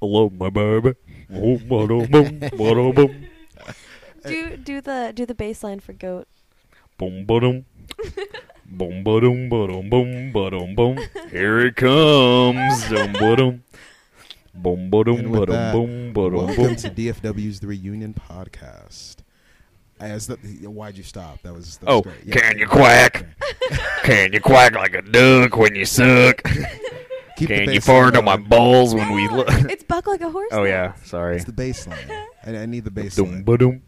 Hello, my baby. Oh, ba-dum-bum, ba-dum-bum, Do do the do the bass line for goat. bum, ba-dum. Boom, ba-dum, ba-dum, boom, ba-dum, boom. Here it comes. Dum, ba-dum. Boom, ba-dum, And with ba-dum, that, boom, ba-dum, Welcome boom. to DFW's The Reunion Podcast. As the, why'd you stop? That was, that was Oh, great. Yeah. can you quack? Can you quack like a duck when you suck? Keep the Can you bass fart on my balls when we look? It's buck like a horse. Oh yeah, sorry. It's the bass line. I, I need the bass Dum line. ba dum.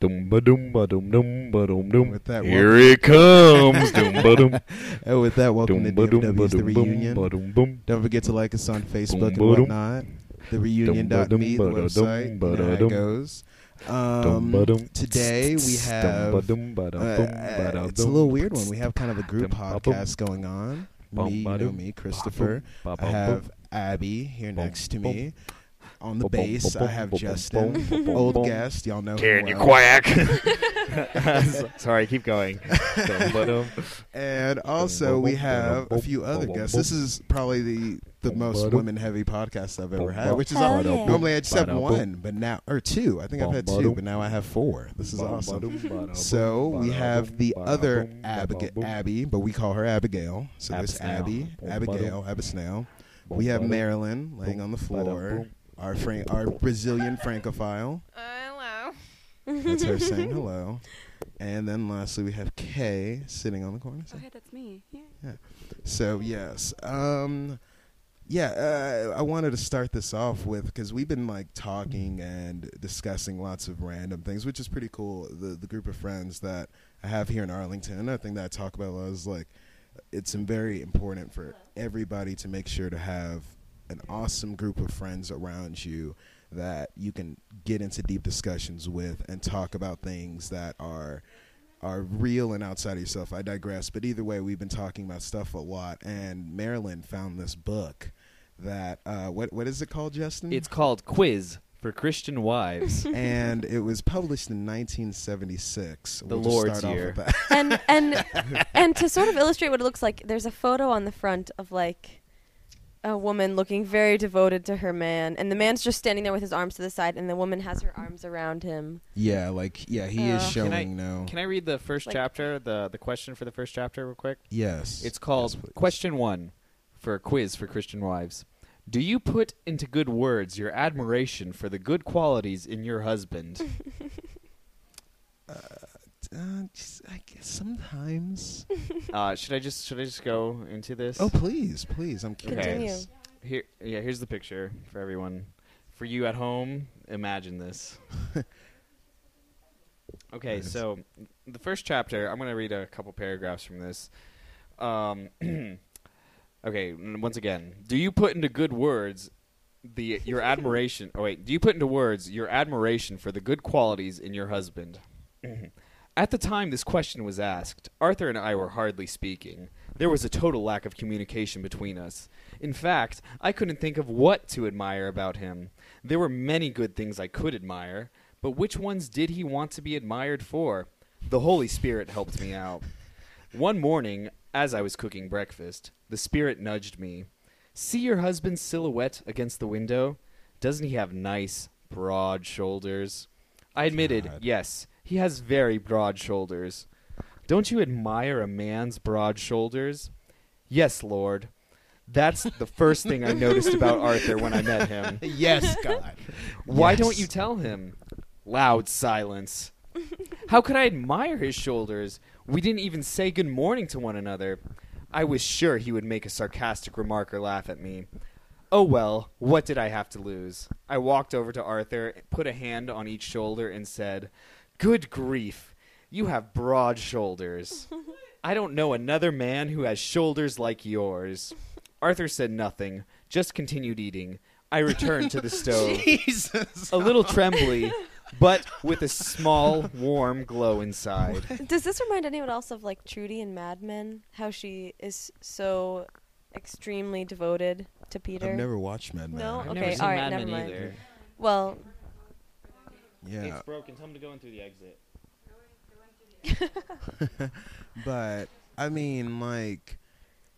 Dum ba dum ba dum dum ba dum dum. With that, Here it comes. Dum ba dum. And with that, welcome to Dum ba dum ba DFW's The dum bum Reunion. ba dum. Don't forget to like us on Facebook and whatnot. The reunion.me, the Dum-ba-dum, website. You know it goes. Dum Um, dum. today we have Dum ba dum ba dum Uh, bum uh, dum it's a little weird one. We have kind of a group Dum ba bum. podcast going on. Me, you know me, Christopher. I have. Abby here next to me. On the Bum bum bass, I have bum Justin, bum bum old guest. Y'all know Can him you well. quack? Sorry, keep going. Dum ba dum. And also, we have a few other guests. This is probably the the most women-heavy podcast I've ever had, which is Hell yeah. normally I just have one, but now or two. I think I've had two, but now I have four. This is awesome. dum ba dum So we have the other dum ba Abigail, dum. Abby, but we call her Abigail. So there's Abby, Bum Abigail, ba Abisnell. We have. Marilyn laying on the Bum ba dum floor. Bum. Our Fran- our Brazilian francophile. hello. That's her saying hello. And then lastly, we have Kay sitting on the corner. Oh, hey, that's me. Yeah. So yes, um, yeah, uh, I wanted to start this off with because we've been like talking and discussing lots of random things, which is pretty cool. The the group of friends that I have here in Arlington. Another thing that I talk about a lot is like it's very important for everybody to make sure to have an awesome group of friends around you that you can get into deep discussions with and talk about things that are are real and outside of yourself. I digress, but either way, we've been talking about stuff a lot. And Marilyn found this book that uh, what what is it called, Justin? It's called Quiz for Christian Wives. and it was published in 1976. The We'll Lord's start off year. with that. and and and to sort of illustrate what it looks like, there's a photo on the front of like a woman looking very devoted to her man, and the man's just standing there with his arms to the side, and the woman has her arms around him. yeah, like yeah, he is Uh, showing Can I- no. Can I read the first Like- chapter, the the question for the first chapter, real quick? yes, It's called Yes, please. Question One for a quiz for Christian wives. Do you put into good words your admiration for the good qualities in your husband? Uh, just, I guess sometimes. uh, should I just should I just go into this? oh please, please, I'm Okay. curious. Here, yeah. Here's the picture for everyone. For you at home, imagine this. okay, Nice. so the first chapter. I'm going to read a couple paragraphs from this. Um, okay, once again, do you put into good words the your admiration? Oh wait, do you put into words your admiration for the good qualities in your husband? At the time this question was asked, Arthur and I were hardly speaking. There was a total lack of communication between us. In fact, I couldn't think of what to admire about him. There were many good things I could admire, but which ones did he want to be admired for? The Holy Spirit helped me out. One morning, as I was cooking breakfast, the Spirit nudged me. See your husband's silhouette against the window? Doesn't he have nice, broad shoulders? I admitted, God. yes, he has very broad shoulders. Don't you admire a man's broad shoulders? Yes, Lord. That's the first thing I noticed about Arthur when I met him. yes, God. Why Yes. don't you tell him? Loud silence. How could I admire his shoulders? We didn't even say good morning to one another. I was sure he would make a sarcastic remark or laugh at me. Oh well, what did I have to lose? I walked over to Arthur, put a hand on each shoulder, and said, Good grief, you have broad shoulders. I don't know another man who has shoulders like yours. Arthur said nothing, just continued eating. I returned to the stove, Jesus. a little trembly, but with a small, warm glow inside. Does this remind anyone else of like Trudy in Mad Men? How she is so extremely devoted to Peter. I've never watched Mad Men. No? I've Okay, never seen all right, Mad never Men mind. either. Well, Yeah, It's broken. Tell him to go in through the exit. but I mean, like,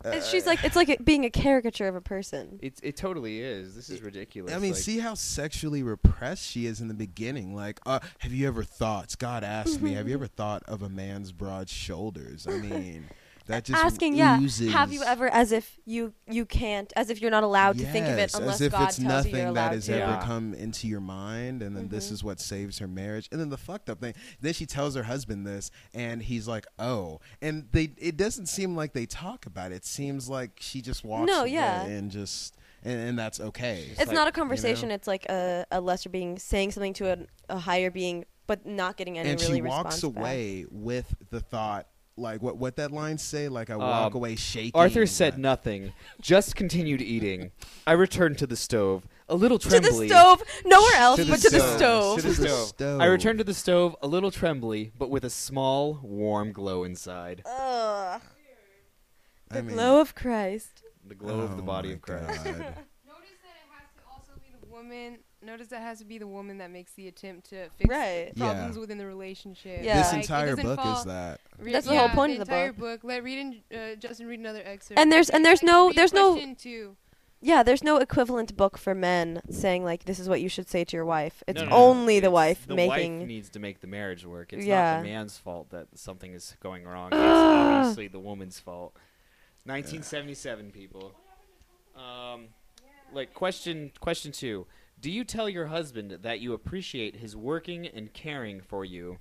It's- she's like it's like it being a caricature of a person. It it totally is. This is ridiculous. I mean, Like, see how sexually repressed she is in the beginning. Like, uh, have you ever thought? God asked me, have you ever thought of a man's broad shoulders? I mean, that just Asking, yeah, have you ever, as if you you can't, as if you're not allowed to think of it unless as if God it's tells you nothing you're allowed that has to. ever Yeah. come into your mind, and then this Mhm. is what saves her marriage. And then the fucked up thing, then she tells her husband this, and he's like, "Oh," and they it doesn't seem like they talk about it. It seems like she just walks No, away yeah. and just and, and that's okay. It's like, not a you conversation. know? It's like a, a lesser being saying something to a, a higher being, but not getting any and really she walks response back. away with the thought. Like what? What that line say? Like I walk Um, away shaking. Arthur said but- nothing, just continued eating. I returned to the stove, a little To the trembly. stove, nowhere else, To the but to the stove. stove. To the stove. stove. I returned to the stove, a little trembly, but with a small, warm glow inside. Ugh. I The mean, glow of Christ. The glow of the oh body of Christ. Notice that it has to also be the woman. Notice that it has to be the woman that makes the attempt to fix Right. problems Yeah. within the relationship. Yeah. This Like, entire book fall- is that. Re- That's the whole point the of the entire book. book. Let read and uh, Justin read another excerpt. And there's- and there's no- there's no- question two. Yeah, there's no equivalent book for men saying like this is what you should say to your wife. It's No, no, no. only the It's wife the making. wife needs to make the marriage work. It's Yeah. not the man's fault that something is going wrong. It's obviously the woman's fault. 1977 people. Um, like question question two. Do you tell your husband that you appreciate his working and caring for you?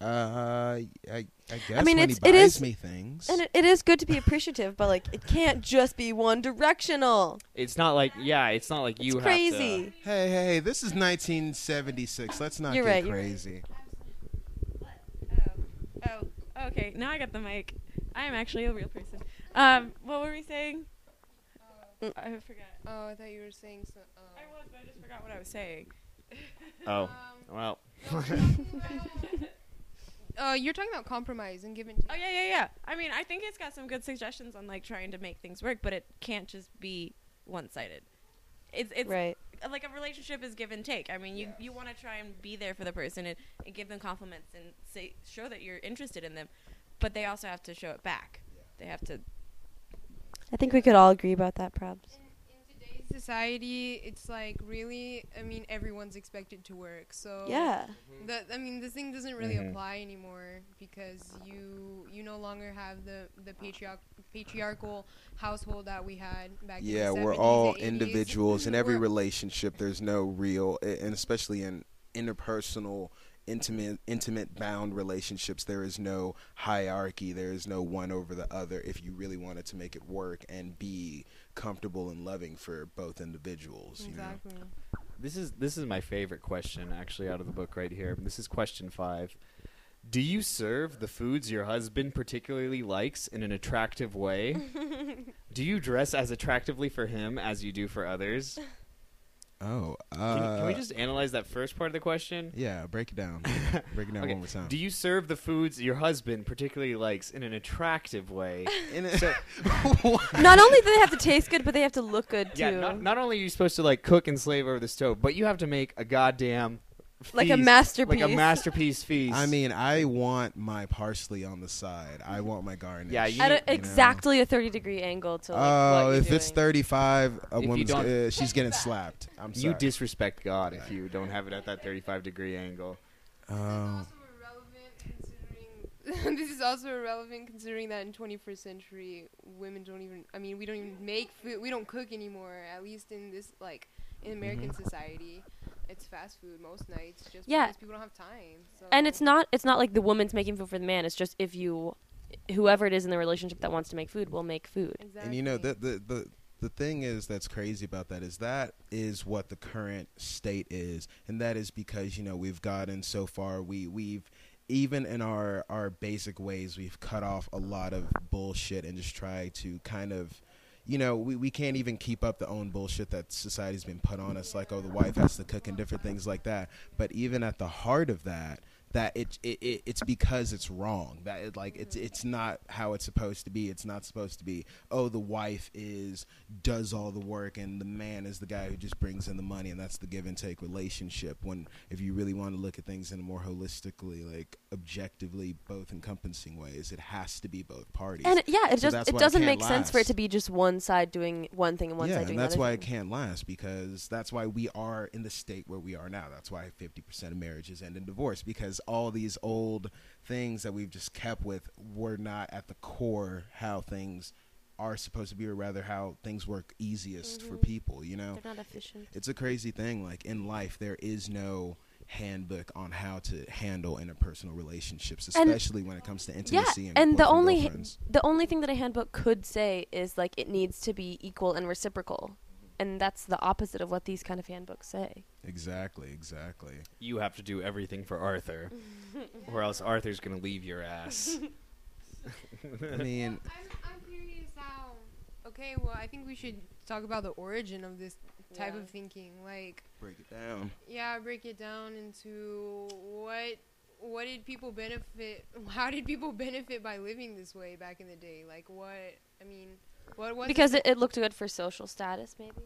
Uh, I, I guess mean, when it's- he buys is- me things. and it, it is good to be appreciative, but like it can't just be one directional. It's not like yeah, it's not like you it's have crazy. hey, hey, hey, this is 1976. Let's not You're get right, you're crazy. Oh, oh, okay. Now I got the mic. I am actually a real person. Um, what were we saying? Mm. I forgot. Oh, I thought you were saying so. Uh, I was, but I just forgot what I was saying. Oh um, well. uh, you're talking about compromise and giving. Oh yeah, yeah, yeah. I mean, I think it's got some good suggestions on like trying to make things work, but it can't just be one-sided. It's it's Right. like a relationship is give and take. I mean, you you want to try and be there for the person and, and give them compliments and say show that you're interested in them, but they also have to show it back. They have to. I think we could all agree about that, perhaps. In today's society, it's like really. I mean, everyone's expected to work. So Yeah. The, I mean, this thing doesn't really Mhm. apply anymore because you you no longer have the the patriarch, patriarchal household that we had back. Yeah, in the we're 70s all and 80s. individuals. In every relationship, there's no real, and especially in interpersonal, intimate, intimate bound relationships, there is no hierarchy. There is no one over the other. If you really wanted to make it work and be comfortable and loving for both individuals, you know. This is this is my favorite question actually out of the book right here. This is question five. Do you serve the foods your husband particularly likes in an attractive way? do you dress as attractively for him as you do for others? Oh, Can, uh, can we just analyze that first part of the question? yeah, break it down. break it down Okay, one more time. Do you serve the foods your husband particularly likes in an attractive way? In it- Not only do they have to taste good, but they have to look good too. yeah, not, not only are you supposed to like cook and slave over the stove, but you have to make a goddamn like a masterpiece. like a masterpiece feast. I mean, I want my parsley on the side. I want my garnish. Yeah, you At need- a, exactly a 30 degree angle to like Oh, what you're if it's 35, a If woman's uh, she's getting slapped. I'm sorry. you disrespect God if you don't have it at that 35 degree angle. Oh. also irrelevant considering this is also irrelevant considering that in 21st century women don't even I mean we don't even make food we don't cook anymore at least in this like in American Mm-hmm. society it's fast food most nights just Yeah. because people don't have time so and it's not it's not like the woman's making food for the man. It's just if you whoever it is in the relationship that wants to make food will make food. exactly. And you know the, the the the thing is that's crazy about that is that is what the current state is, and that is because you know we've gotten so far. We we've even in our our basic ways we've cut off a lot of bullshit and just try to kind of you know, we, we can't even keep up the own bullshit that society's been put on us, like, oh, the wife has to cook and different things like that. But even at the heart of that, that it, it, it it's because it's wrong that it, like it's it's not how it's supposed to be it's not supposed to be oh the wife is does all the work and the man is the guy who just brings in the money and that's the give and take relationship when if you really want to look at things in a more holistically like objectively both encompassing ways it has to be both parties And yeah, it So just it doesn't can't make sense for it to be just one side doing one thing and one yeah, side doing and that's why thing. it can't last because that's why we are in the state where we are now. That's why 50% of marriages end in divorce because all these old things that we've just kept with were not at the core how things are supposed to be, or rather how things work easiest for Mhm. people. You know, They're not efficient. it's a crazy thing. Like in life, there is no handbook on how to handle interpersonal relationships, And- especially when it comes to Yeah, intimacy and, and the only the only thing that a handbook could say is like it needs to be equal and reciprocal, and that's the opposite of what these kind of handbooks say. exactly, exactly. You have to do everything for Arthur, or else Arthur's gonna leave your ass. I mean, I'm, I'm curious how. Okay, well, I think we should talk about the origin of this type Yeah. of thinking. Like, break it down. yeah, break it down into what what did people benefit? How did people benefit by living this way back in the day? Like, what? I mean, what was because it, it looked good for social status, maybe.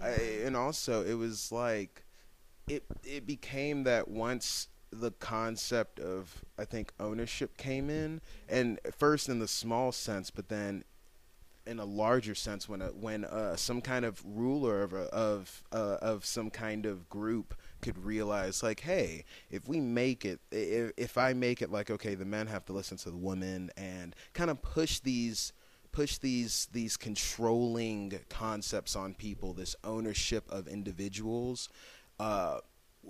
I, and also it was like it it became that once the concept of I think ownership came in and first in the small sense but then in a larger sense when a, when uh, some kind of ruler of a, of uh, of some kind of group could realize like hey if we make it if, if I make it like okay the men have to listen to the women and kind of push these push these these controlling concepts on people this ownership of individuals uh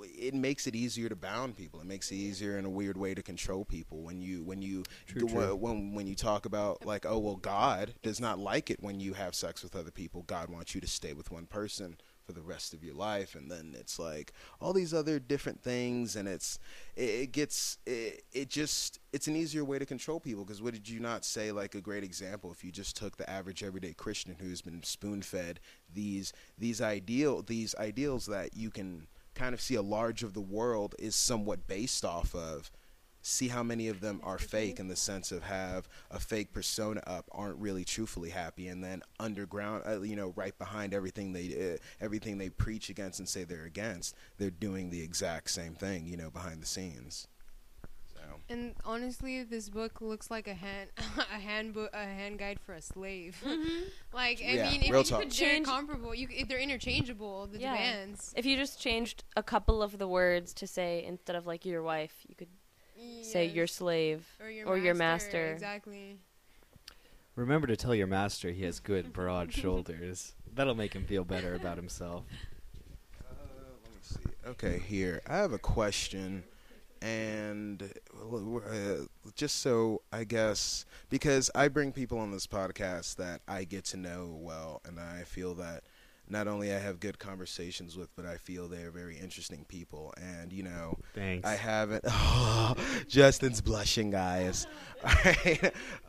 it makes it easier to bound people. It makes it easier in a weird way to control people. When you when you True, true. when when you talk about like oh well God does not like it when you have sex with other people. God wants you to stay with one person for the rest of your life and then it's like all these other different things and it's it, it gets it, it just it's an easier way to control people because what did you not say like a great example if you just took the average everyday christian who's been spoon fed these these ideal these ideals that you can kind of see a large of the world is somewhat based off of see how many of them are fake in the sense of have a fake persona up aren't really truthfully happy and then underground uh, you know right behind everything they uh, everything they preach against and say they're against they're doing the exact same thing you know behind the scenes so And honestly, this book looks like a hand a handbook a hand guide for a slave. like I Yeah, mean, if you talk. could, they're Change- comparable. You if they're interchangeable, the Yeah. demands. If you just changed a couple of the words to say instead of like your wife, you could say your slave. or your or your master. master. Exactly. Remember to tell your master he has good broad shoulders. That'll make him feel better about himself. Uh, let me see. Okay, here I have a question, and uh, just so I guess because I bring people on this podcast that I get to know well, and I feel that not only I have good conversations with, but I feel they are very interesting people, and you know. Thanks. I haven't. Oh, Justin's blushing, guys.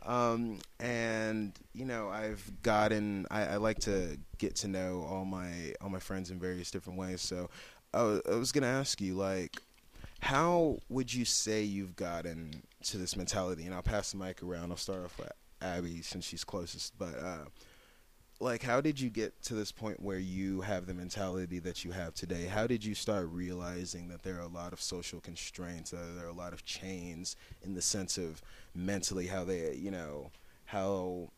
Um, and you know, I've gotten. I, I like to get to know all my all my friends in various different ways. So, I was, I was gonna ask you, like, how would you say you've gotten to this mentality? And I'll pass the mic around. I'll start off with Abby since she's closest. But uh, like, how did you get to this point where you have the mentality that you have today? How did you start realizing that there are a lot of social constraints, that there are a lot of chains in the sense of mentally how they, you know, how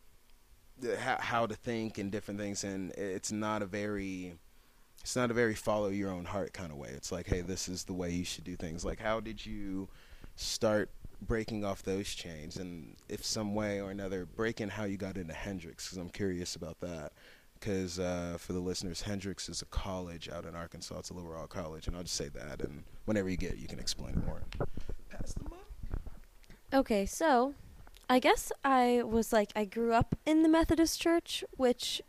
how, how to think and different things, and it's not a very it's not a very follow your own heart kind of way. It's like, hey, this is the way you should do things. Like, how did you start breaking off those chains, and if some way or another, breaking how you got into Hendrix? Because I'm curious about that. Because uh, for the listeners, Hendrix is a college out in Arkansas. It's a liberal college, and I'll just say that. And whenever you get, it, you can explain more. Pass the mic. Okay, so I guess I was like I grew up in the Methodist church, which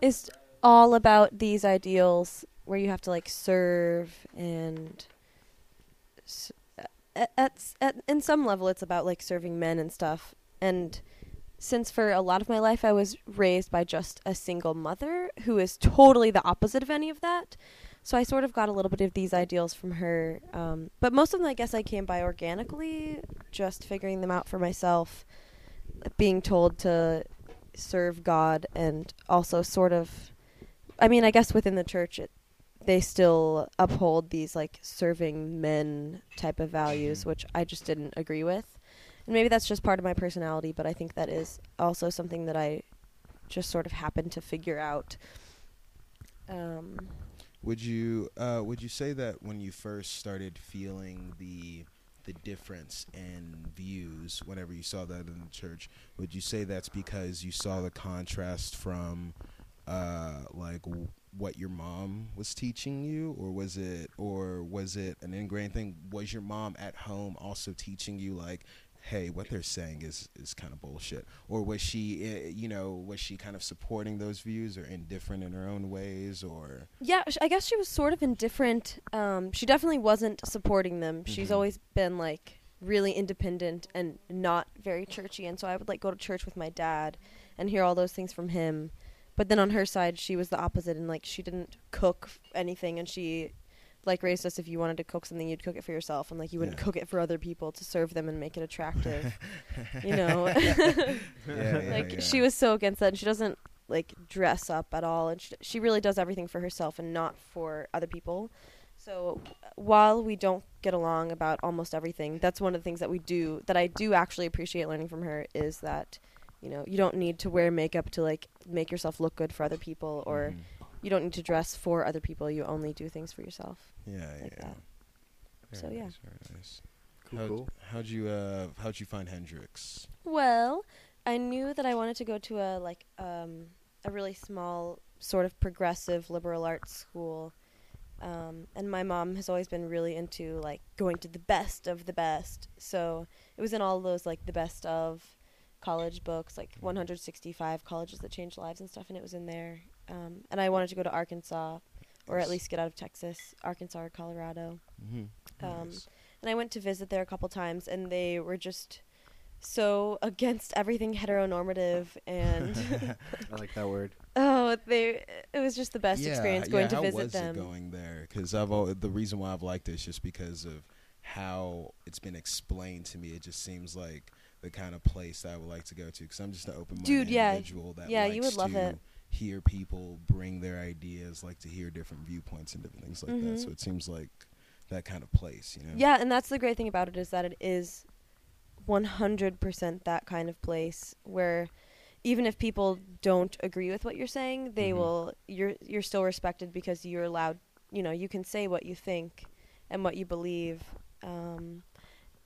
is all about these ideals where you have to like serve and s- at, at, in some level it's about like serving men and stuff. And since for a lot of my life I was raised by just a single mother who is totally the opposite of any of that, so I sort of got a little bit of these ideals from her, um, but most of them I guess I came by organically, just figuring them out for myself, being told to serve God, and also sort of, I mean, I guess within the church, it, they still uphold these like serving men type of values, which I just didn't agree with, and maybe that's just part of my personality, but I think that is also something that I just sort of happened to figure out. Um, Would you uh, would you say that when you first started feeling the the difference in views whenever you saw that in the church, would you say that's because you saw the contrast from uh, like w- what your mom was teaching you, or was it or was it an ingrained thing? Was your mom at home also teaching you like? Hey, what they're saying is is kind of bullshit. Or was she, uh, you know, was she kind of supporting those views or indifferent in her own ways, or Yeah, I guess she was sort of indifferent. Um, she definitely wasn't supporting them. She's Mhm. always been like really independent and not very churchy, and so I would like go to church with my dad and hear all those things from him. But then on her side, she was the opposite, and like she didn't cook anything, and she like raised us if you wanted to cook something, you'd cook it for yourself, and like you wouldn't Yeah. cook it for other people to serve them and make it attractive. you know, yeah, yeah, like yeah. she was so against that and she doesn't like dress up at all and she, she really does everything for herself and not for other people so while we don't get along about almost everything that's one of the things that we do that i do actually appreciate learning from her is that you know you don't need to wear makeup to like make yourself look good for other people or Mhm. you don't need to dress for other people you only do things for yourself yeah, like yeah. that. Very So, yeah. very nice. Cool, how'd, cool. how'd you uh how'd you find Hendrix? Well, I knew that I wanted to go to a like um, a really small sort of progressive liberal arts school. Um, and my mom has always been really into like going to the best of the best. So it was in all those like the best of college books, like 165 colleges that changed lives and stuff, and it was in there. Um, and I wanted to go to Arkansas, or at least get out of Texas, Arkansas or Colorado. Mm-hmm. Um, and I went to visit there a couple times, and they were just so against everything heteronormative, and I like that word. oh, they it was just the best experience going to how visit was them. It going there because I've al- the reason why I've liked it is just because of how it's been explained to me. It just seems like the kind of place that I would like to go to because I'm just an open-minded Dude, yeah. individual that Yeah, likes you would love to it. hear people bring their ideas, like to hear different viewpoints and different things like that. Mhm. So it seems like that kind of place, you know. Yeah, and that's the great thing about it is that it is 100% that kind of place where even if people don't agree with what you're saying, they Mhm. will you're you're still respected because you're allowed, you know, you can say what you think and what you believe. Um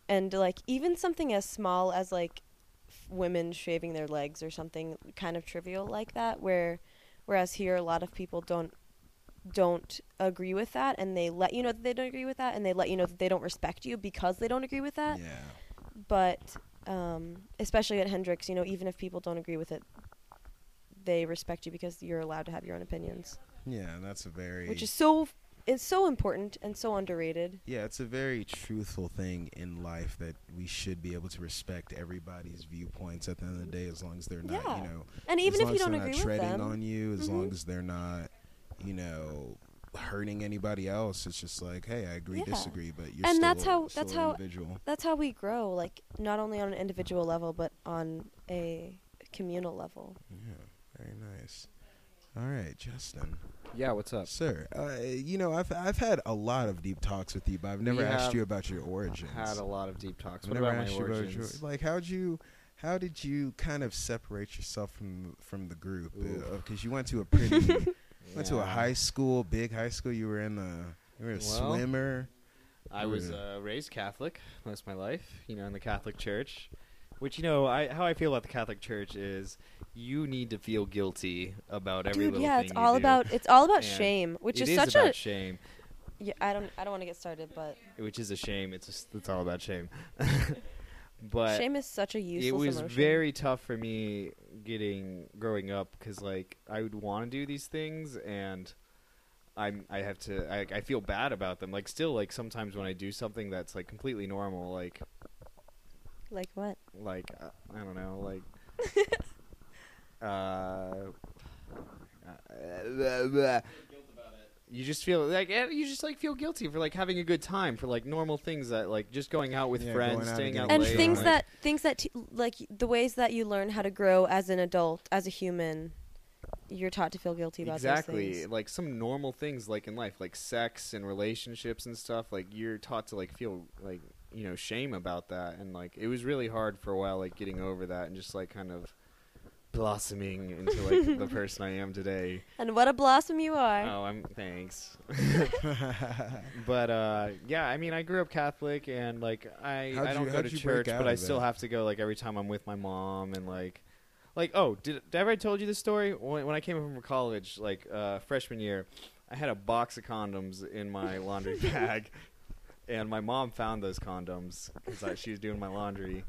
and like even something as small as like f- women shaving their legs or something kind of trivial like that where whereas here a lot of people don't don't agree with that and they let you know that they don't agree with that and they let you know that they don't respect you because they don't agree with that Yeah. but um, especially at Hendrix, you know, even if people don't agree with it, they respect you because you're allowed to have your own opinions, Yeah, and that's a very which is so it's so important and so underrated. Yeah, it's a very truthful thing in life that we should be able to respect everybody's viewpoints at the end of the day, as long as they're not, Yeah. you know, And as even if you as don't they're agree not with treading them, on you, as Mhm. long as they're not, you know, hurting anybody else. It's just like, hey, I agree, Yeah. disagree, but you're And still that's how- that's how- individual. that's how we grow, like not only on an individual level but on a communal level. Yeah, very nice. All right, Justin, Yeah, what's up? sir. Uh, you know, I've I've had a lot of deep talks with you, but I've never We asked have you about your origins. Had a lot of deep talks. I've What never about my asked you about your- origins? like, how'd you, how did you kind of separate yourself from from the group? Because you went to a pretty, went to a Yeah. high school, big high school. You were in a, you were a Well, swimmer. I was uh, raised Catholic most of my life, you know, in the Catholic Church. Which you know, I how I feel about the Catholic Church is you need to feel guilty about every Dude, little yeah, thing it's you all do. about it's all about And shame, which It is such about a shame, yeah, I don't I don't want to get started, but which is a shame. It's just it's all about shame. but shame is such a useless it was emotion. very tough for me getting growing up because like I would want to do these things and I'm I have to I, I feel bad about them like still like sometimes when I do something that's like completely normal like like what? like uh, I don't know like uh, uh you just feel like eh, you just like feel guilty for like having a good time for like normal things that like just going out with Yeah, friends, going out staying out getting and late, things like- that things that t- like the ways that you learn how to grow as an adult as a human you're taught to feel guilty about those exactly things. like some normal things like in life like sex and relationships and stuff like you're taught to like feel like you know shame about that and like it was really hard for a while like getting over that and just like kind of blossoming into like the person I am today. and what a blossom you are Oh, I'm thanks. but uh yeah, I mean I grew up Catholic and like I How'd I don't go to church, but I of still that? have to go like every time I'm with my mom and like like oh, did, did I ever told you this story? When, when I came home from college, like uh freshman year, I had a box of condoms in my laundry bag and my mom found those condoms cuz she was doing my laundry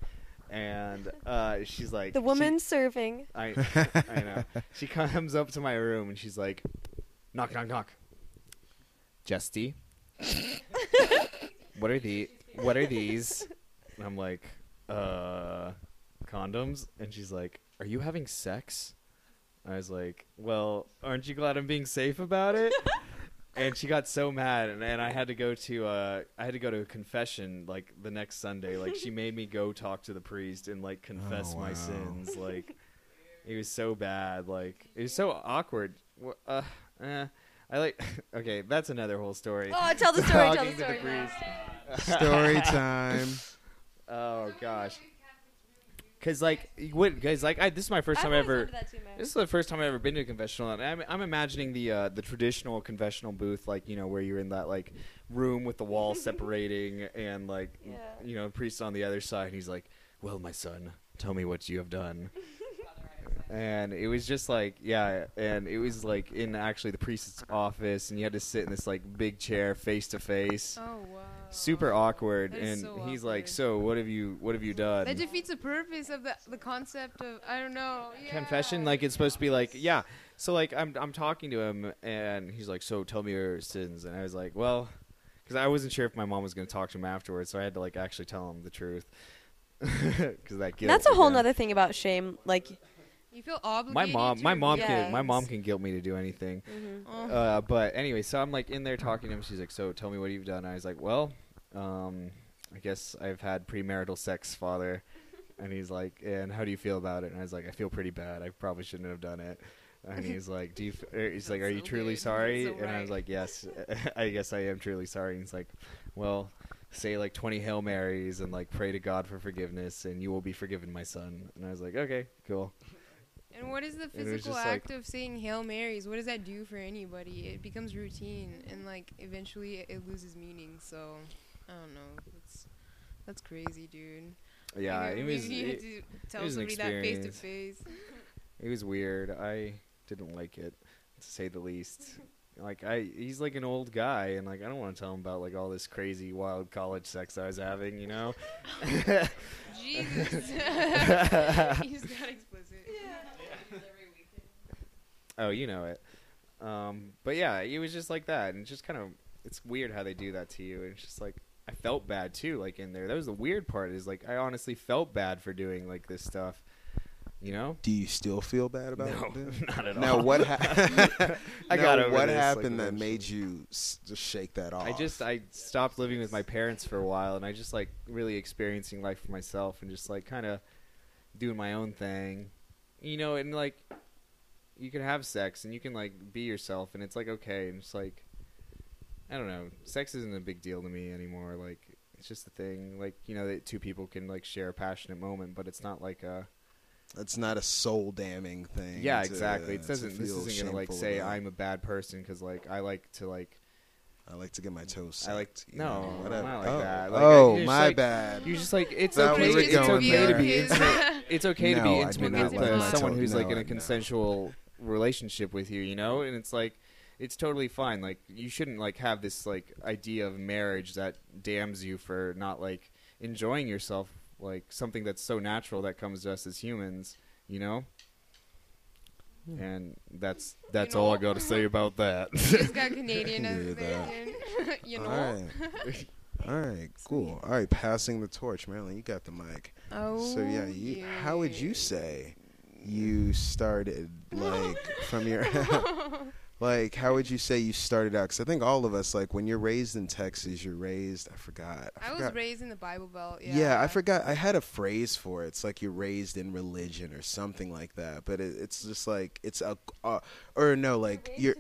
and uh she's like the she- woman serving I I know. She comes up to my room and she's like, knock, knock, knock. Justy, what are the what are these? And I'm like, uh, condoms. And she's like, are you having sex? I was like, well, aren't you glad I'm being safe about it? and she got so mad, and, and I had to go to uh, I had to go to a confession like the next Sunday. Like she made me go talk to the priest and like confess Oh, my sins. Like it was so bad. Like it was so awkward. Uh, eh. I like. Okay, that's another whole story. oh tell the story tell Talking the story priest. Story time. Oh gosh. Cause like what? Cause like I, this is my 1st time ever. This is the first time I've ever been to a confessional, and I'm, I'm imagining the uh, the traditional confessional booth, like you know, where you're in that like room with the wall separating, and like Yeah. you know, priest on the other side, and he's like, "Well, my son, tell me what you have done." and it was just like, yeah, and it was like in actually the priest's office, and you had to sit in this like big chair face to face, Oh wow. super awkward, That is and so he's like, "So what have you what have you done?" That defeats the purpose of the the concept of I don't know. Yeah. confession like it's supposed to be like yeah so like i'm i'm talking to him and he's like so tell me your sins and i was like well because i wasn't sure if my mom was going to talk to him afterwards so i had to like actually tell him the truth because that guilt that's a whole again. nother thing about shame like You feel obligated. my mom my mom can my mom can guilt me to do anything mhm. Oh. uh, but anyway, so I'm like in there talking to him. She's like, "So tell me what you've done." I was like, "Well, um, I guess I've had premarital sex, father." And he's like, "And how do you feel about it?" And I was like, "I feel pretty bad. I probably shouldn't have done it." And he's like, "Do you?" F-? er, He's like, "Are you truly good. sorry?" So And I was like, "Yes, I guess I am truly sorry." And he's like, "Well." Say like twenty Hail Marys and like pray to God for forgiveness, and you will be forgiven, my son. And I was like, okay, cool. And what is the physical act like- of saying Hail Marys? What does that do for anybody? It becomes routine, and like eventually it, it loses meaning. So I don't know. That's that's crazy, dude. Yeah, Maybe- it was. you it- had to tell it was somebody that face to experience. face. It was weird. I didn't like it, to say the least. Like I, he's like an old guy, and like I don't want to tell him about like all this crazy wild college sex I was having, you know. Jesus. He's got explicit. Oh, you know it. Um, but yeah, it was just like that, and just kind of it's weird how they do that to you. And it's just like I felt bad too, like in there. That was the weird part. Is like I honestly felt bad for doing like this stuff, you know. Do you still feel bad about No, it? not at all. Now what? Ha- I now, got over what this, like, happened that eventually. made you s- just shake that off? I just I stopped living with my parents for a while, and I just like really experiencing life for myself, and just like kind of doing my own thing, you know. And like, you can have sex, and you can like be yourself, and it's like okay, and it's like, I don't know, sex isn't a big deal to me anymore. Like, it's just a thing. Like, you know, that two people can like share a passionate moment, but it's not like a It's not a soul damning thing. yeah, to- exactly. It doesn't. This isn't gonna like say. I'm a bad person because like I like to like I like to get my toes. I like- sucked, you no, know, whatever. not like oh, that. Like, oh, I my like, bad. You're just like it's That okay. It's okay to be intimate. It's okay to be intimate with like someone who's like no, in a no. consensual relationship with you, you know. And it's like it's totally fine. Like you shouldn't like have this like idea of marriage that damns you for not like enjoying yourself, like something that's so natural that comes to us as humans, you know. And that's that's all I got to say about that. He's got Canadian Hear over there. that. you know. All right. All right, cool. All right, passing the torch, Marilyn. You got the mic. Oh. So yeah, you, how would you say you started like from your like how would you say you started out? Because I think all of us, like when you're raised in Texas, you're raised. I forgot. I, I was raised in the Bible Belt. Yeah. Yeah. I forgot. I had a phrase for it. It's like you're raised in religion or something like that. But it, it's just like it's a, uh, or no, like you're.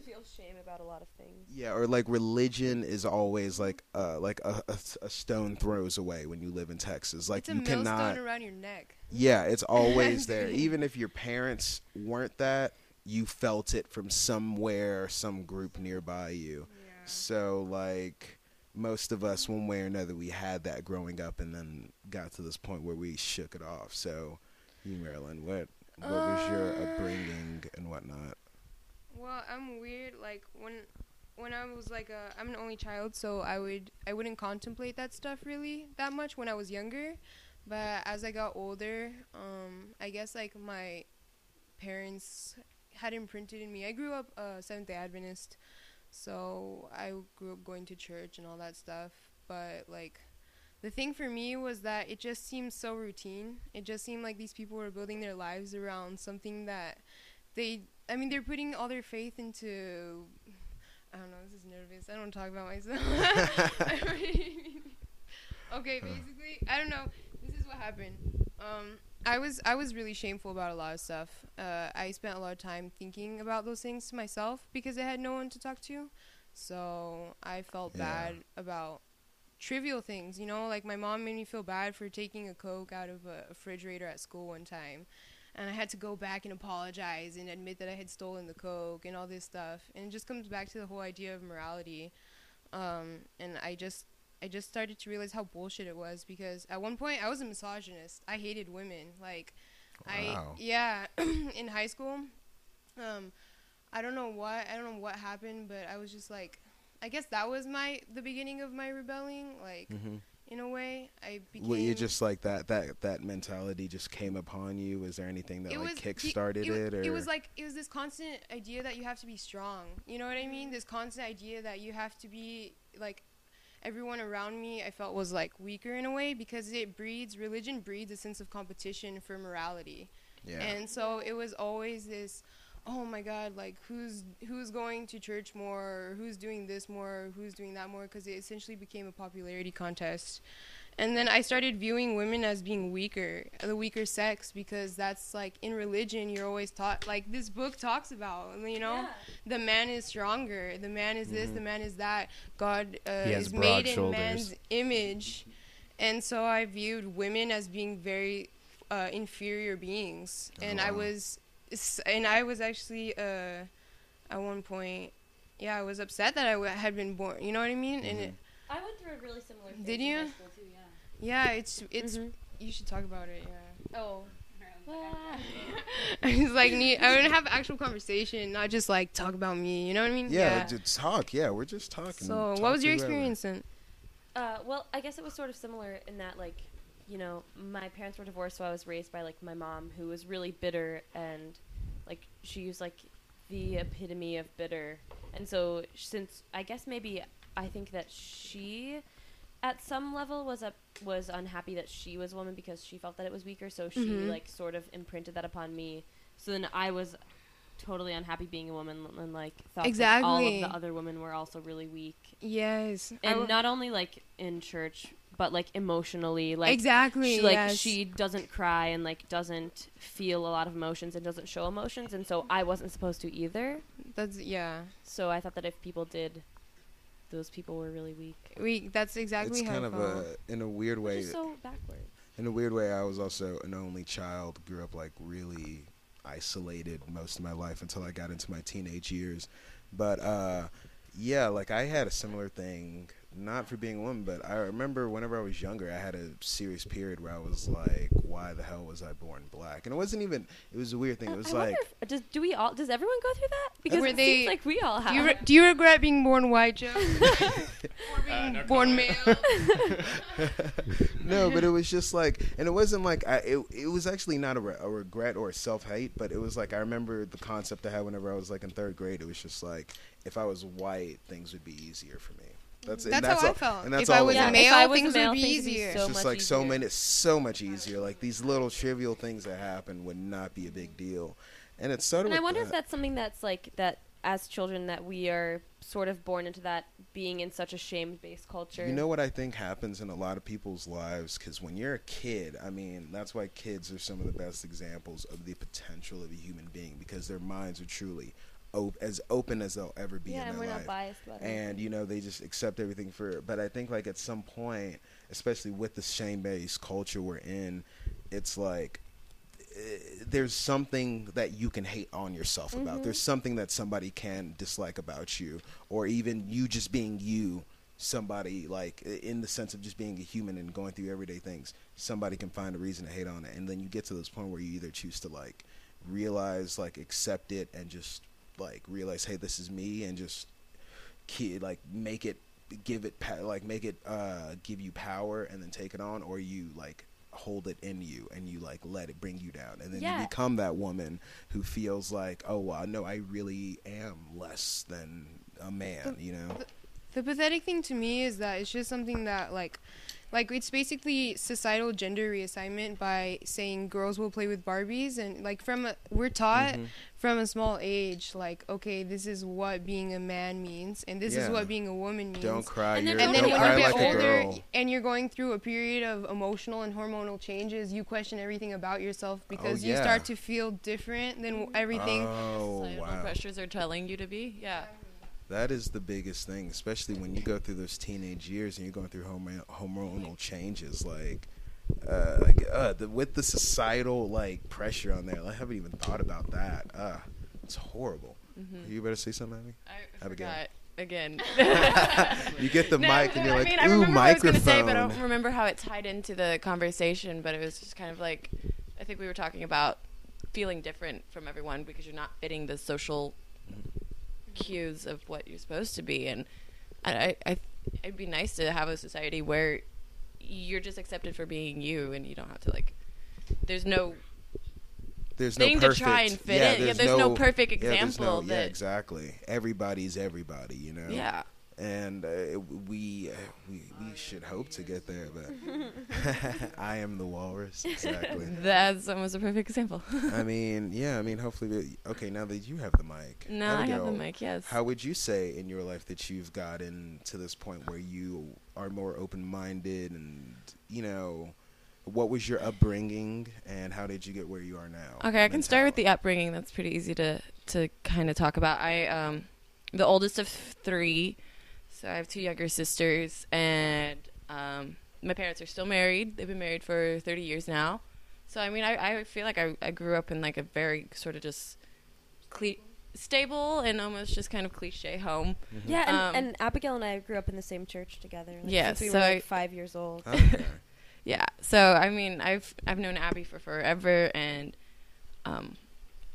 To feel shame about a lot of things. Yeah, or like religion is always like uh like a, a, a stone throws away when you live in Texas. Like it's a you cannot. around your neck. Yeah, it's always there. Even if your parents weren't that, you felt it from somewhere, some group nearby you. Yeah. So like most of us, one way or another, we had that growing up, and then got to this point where we shook it off. So, you, Marilyn, what what was your Uh, upbringing and whatnot? Well, I'm weird. Like when when I was like a, I'm an only child, so I would I wouldn't contemplate that stuff really that much when I was younger. But as I got older, um, I guess like my parents had imprinted in me. I grew up uh, Seventh Day Adventist, so I grew up going to church and all that stuff. But like. The thing for me was that it just seemed so routine. It just seemed like these people were building their lives around something that they I mean they're putting all their faith into I don't know, this is nervous. I don't talk about myself. okay, basically, I don't know. This is what happened. Um I was I was really shameful about a lot of stuff. Uh, I spent a lot of time thinking about those things to myself because I had no one to talk to. So I felt Yeah. bad about trivial things, you know, like my mom made me feel bad for taking a coke out of a refrigerator at school one time and I had to go back and apologize and admit that I had stolen the coke and all this stuff. And it just comes back to the whole idea of morality. Um, and I just I just started to realize how bullshit it was because at one point I was a misogynist. I hated women. Like Wow. I yeah, in high school. Um, I don't know what I don't know what happened, but I was just like I guess that was my the beginning of my rebelling. Like hmm in a way, I became. Well, you just like that that that mentality just came upon you. Was there anything that it like was kickstarted it, it, or it was like it was this constant idea that you have to be strong. You know what I mean? This constant idea that you have to be like everyone around me. I felt was like weaker in a way because it breeds religion breeds a sense of competition for morality. yeah, And so it was always this, oh my God, like who's who's going to church more, who's doing this more, who's doing that more, because it essentially became a popularity contest. And then I started viewing women as being weaker, the weaker sex, because that's like in religion you're always taught, like this book talks about, you know, the man is stronger, the man is this, the man is that. God uh, is broad made in shoulders. man's image, and so I viewed women as being very uh, inferior beings, Oh, and I was, s- and I was actually uh, at one point, yeah, I was upset that I w- had been born. You know what I mean? And it, I went through a really similar. Phase Did in you? high school too, yeah. yeah, it's it's. Mhm. You should talk about it. Yeah. Oh. I was like, need, I want to have actual conversation, not just like talk about me. You know what I mean? yeah, just talk. Yeah, we're just talking. So, Talk what was your experience then? Uh, well, I guess it was sort of similar in that, like, you know, my parents were divorced, so I was raised by like my mom, who was really bitter, and like she was like the epitome of bitter. And so, since I guess maybe I think that she, at some level, was up was unhappy that she was a woman because she felt that it was weaker. So she Mhm. like sort of imprinted that upon me. So then I was totally unhappy being a woman and like thought that all of the other women were also really weak Yes. And w- not only like in church but like emotionally like exactly. she, like yes. she doesn't cry and like doesn't feel a lot of emotions and doesn't show emotions and so i wasn't supposed to either That's yeah. so i thought that if people did those people were really weak We. That's exactly It's how kind I of a in a weird way. so backward in a weird way, I was also an only child. Grew up like really isolated most of my life until I got into my teenage years. But uh, yeah, like I had a similar thing. Not for being a woman, but I remember whenever I was younger, I had a serious period where I was like, "Why the hell was I born black?" And it wasn't even. It was a weird thing. Uh, It was I wonder like, if- does do we all does everyone go through that because Were it they- seems like we all have Do you, re- do you regret being born white, Joe? or being no born male? no, but it was just like, and it wasn't like I. It, it was actually not a, re- a regret or a self hate, but it was like I remember the concept I had whenever I was like in third grade. It was just like if I was white, things would be easier for me. That's and That's, that's how I all, felt. And that's if I was it Yeah, a male, I was a things male, would be things would be easier. so it's just much like so easier. many, so much easier. Like these little trivial things that happen would not be a big deal, and it started. and i wonder that. if that's something that's like that as children that we are sort of born into that being in such a shame-based culture. You know what I think happens in a lot of people's lives? Because when you're a kid, I mean, that's why kids are some of the best examples of the potential of a human being because their minds are truly op- as open as they'll ever be yeah, in and we're life. not biased about it. and you know they just accept everything for but i think like at some point especially with the shame-based culture we're in it's like eh, there's something that you can hate on yourself about Mhm. there's something that somebody can dislike about you or even you just being you somebody like in the sense of just being a human and going through everyday things somebody can find a reason to hate on it and then you get to this point where you either choose to like realize like accept it and just like realize hey this is me and just key like make it give it like make it uh give you power and then take it on or you like hold it in you and you like let it bring you down and then Yeah. you become that woman who feels like oh well no i really am less than a man you know The pathetic thing to me is that it's just something that like like it's basically societal gender reassignment by saying girls will play with Barbies and like from a, we're taught Mhm. from a small age like okay this is what being a man means and this is what being a woman means. don't cry And then you're, and then don't when cry you get like older and you're going through a period of emotional and hormonal changes, you question everything about yourself because you Oh, yeah. start to feel different than everything. oh Societal wow pressures are telling you to be. Yeah. That is the biggest thing, especially when you go through those teenage years and you're going through hormo- hormonal changes. Like, uh, like uh, the, with the societal like pressure on there, I haven't even thought about that. Uh, it's horrible. Mhm. You better say something, Abby. I Abigail. forgot again. You get the No, mic and you're I like, mean, I ooh, what I say, microphone. but I don't remember how it tied into the conversation. But it was just kind of like, I think we were talking about feeling different from everyone because you're not fitting the social cues of what you're supposed to be, and I, I, it'd be nice to have a society where you're just accepted for being you, and you don't have to like. There's no there's thing no to try and fit yeah, in. Yeah, there's no perfect yeah, no- example yeah, exactly. Everybody's everybody, you know. yeah. And uh, we, uh, we we should hope to get there, but I am the walrus. Exactly. That's almost a perfect example. I mean, yeah. I mean, hopefully. we- Okay, now that you have the mic, no, I have the mic. Yes. How would you say in your life that you've gotten to this point where you are more open-minded, and you know, what was your upbringing, and how did you get where you are now? Okay, I can start with the upbringing. That's pretty easy to to kind of talk about. I um the oldest of three, so I have two younger sisters, and um my parents are still married. They've been married for thirty years now. So I mean, I I feel like I I grew up in like a very sort of just cle- stable and almost just kind of cliche home. yeah, and, um, and Abigail and I grew up in the same church together. Like, Yeah, since we so were I- like five years old. Okay. Yeah. So I mean, I've I've known Abby for forever, and um,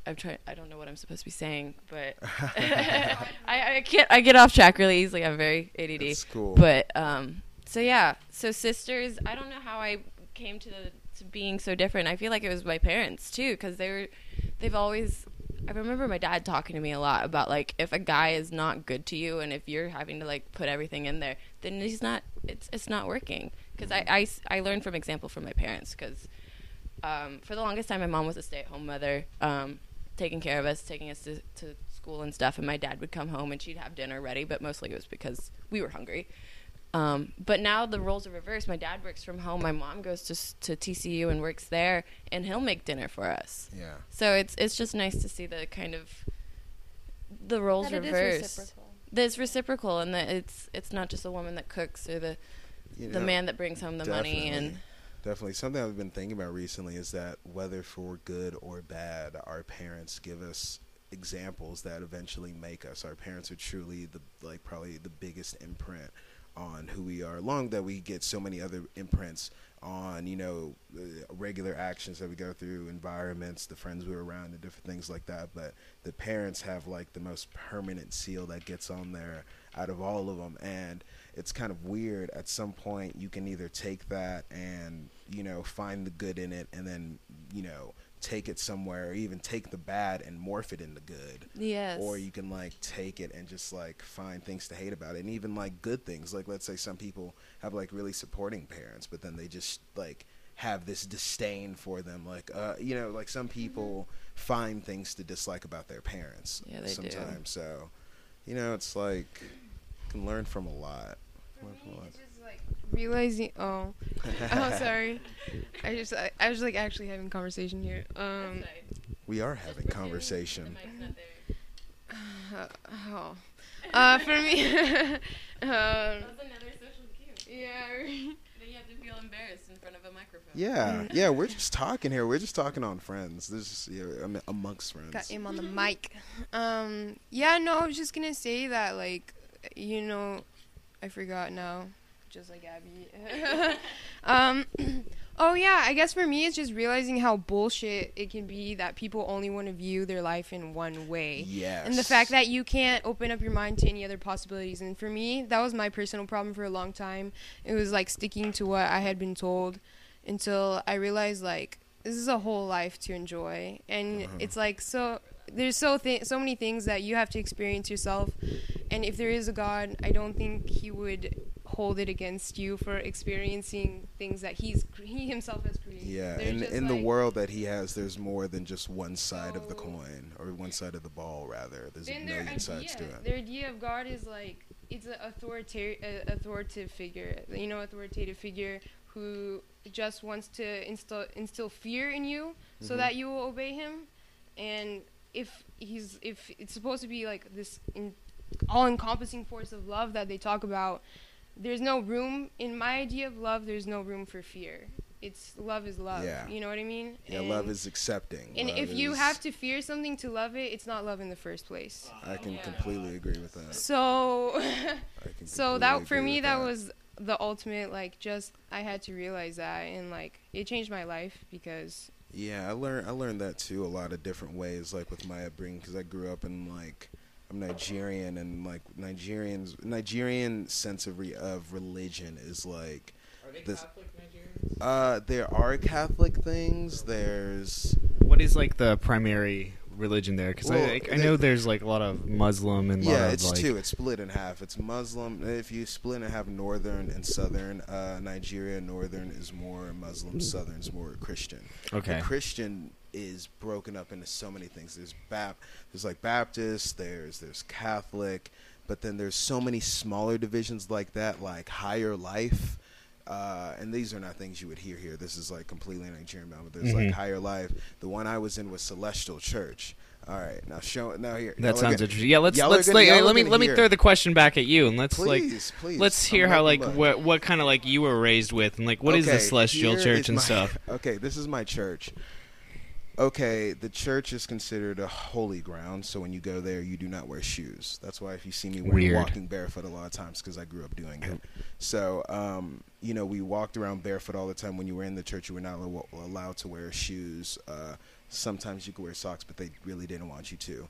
I've tried. I don't know what I'm supposed to be saying, but I, I can't. I get off track really easily. I'm very ADD. That's cool. But um, so yeah. So sisters, I don't know how I came to the to being so different. I feel like it was my parents too, because they were they've always. I remember my dad talking to me a lot about like if a guy is not good to you and if you're having to like put everything in there, then he's not. It's it's not working. Because I, I I learned from example from my parents. Because um, for the longest time, my mom was a stay at home mother, um, taking care of us, taking us to, to school and stuff. And my dad would come home and she'd have dinner ready, but mostly it was because we were hungry. Um, but now the roles are reversed. My dad works from home. My mom goes to to TCU and works there, and he'll make dinner for us. yeah. So it's it's just nice to see the kind of the roles That it is reversed. reciprocal. That it's reciprocal, and that it's it's not just the woman that cooks or the You the know, man that brings home the money and Definitely. Something I've been thinking about recently is that whether for good or bad, our parents give us examples that eventually make us. Our parents are truly the like probably the biggest imprint on who we are. Along that we get so many other imprints on, you know, uh, regular actions that we go through, environments, the friends we're around, and different things like that. But the parents have like the most permanent seal that gets on there out of all of them. And it's kind of weird. At some point, you can either take that and you know find the good in it, and then you know take it somewhere, or even take the bad and morph it into the good. yes, Or you can like take it and just like find things to hate about it, and even like good things. Like let's say some people have like really supporting parents, but then they just like have this disdain for them. Like, uh, you know, like some people find things to dislike about their parents. Yeah, they do. sometimes. So, you know, it's like you can learn from a lot. Learn from a lot. It's just like realizing. Oh, oh, sorry. I just, I, I was like actually having conversation here. Um, We are having conversation. uh, oh, uh, for me, um, another social cue. yeah. Then you have to feel embarrassed in front of a microphone. Yeah, yeah, we're just talking here. We're just talking on friends. This is yeah, I mean, amongst friends. Got him on the mic. Um, yeah, no, I was just gonna say that, like, you know, I forgot now, just like Abby. um, oh yeah, I guess for me, it's just realizing how bullshit it can be that people only want to view their life in one way. Yes. And the fact that you can't open up your mind to any other possibilities. And for me, that was my personal problem for a long time. It was like sticking to what I had been told until I realized like this is a whole life to enjoy. And Uh-huh. it's like so there's so th- so many things that you have to experience yourself. And if there is a God, I don't think he would hold it against you for experiencing things that he's he himself has created. Yeah, There's in in the world that he has, there's more than just one side of the coin or one side of the ball. Rather, there's a million sides to it. their idea of God is like it's an authoritative, uh, authoritative figure. You know, authoritative figure who just wants to instill instill fear in you so Mhm. that you will obey him. And if he's if it's supposed to be like this in, all-encompassing force of love that they talk about, there's no room in my idea of love. There's no room for fear. It's love is love. Yeah. You know what I mean? Yeah, love is accepting. And Love if you is- have to fear something to love it, it's not love in the first place. I can completely agree with that. So, so that for me with that was the ultimate like just I had to realize that and like it changed my life because Yeah, I learned I learned that too a lot of different ways, like with my upbringing, because I grew up in like I'm Nigerian, and like Nigerians Nigerian sense of re- of religion is like Are they This- Catholic Nigerians? uh there are Catholic things. There's What is like the primary religion there? Because Well, I, like, I they- know there's like a lot of Muslim and a lot yeah, of, it's like, two. It's split in half. It's Muslim. If you split in half, northern and southern. Uh, Nigeria, northern is more Muslim. Southern is more Christian. Okay. The Christian is broken up into so many things. There's Bap, there's like Baptist, there's there's Catholic, but then there's so many smaller divisions like that, like Higher Life. Uh, and these are not things you would hear here. This is like completely Nigerian. But there's Mhm. like Higher Life. The one I was in was Celestial Church. All right, now show it now here. That sounds gonna- interesting. Yeah, let's let's gonna- like, y'all let me let me hear. throw the question back at you, and let's like Please, please. let's I'm hear how like look. what what kind of like you were raised with, and like what is the celestial church and my- stuff. Okay, this is my church. Okay, the church is considered a holy ground, so when you go there, you do not wear shoes. That's why if you see me wearing, walking barefoot a lot of times, because I grew up doing it. So, um, you know, we walked around barefoot all the time. When you were in the church, you were not allo- allowed to wear shoes. Uh, sometimes you could wear socks, but they really didn't want you to.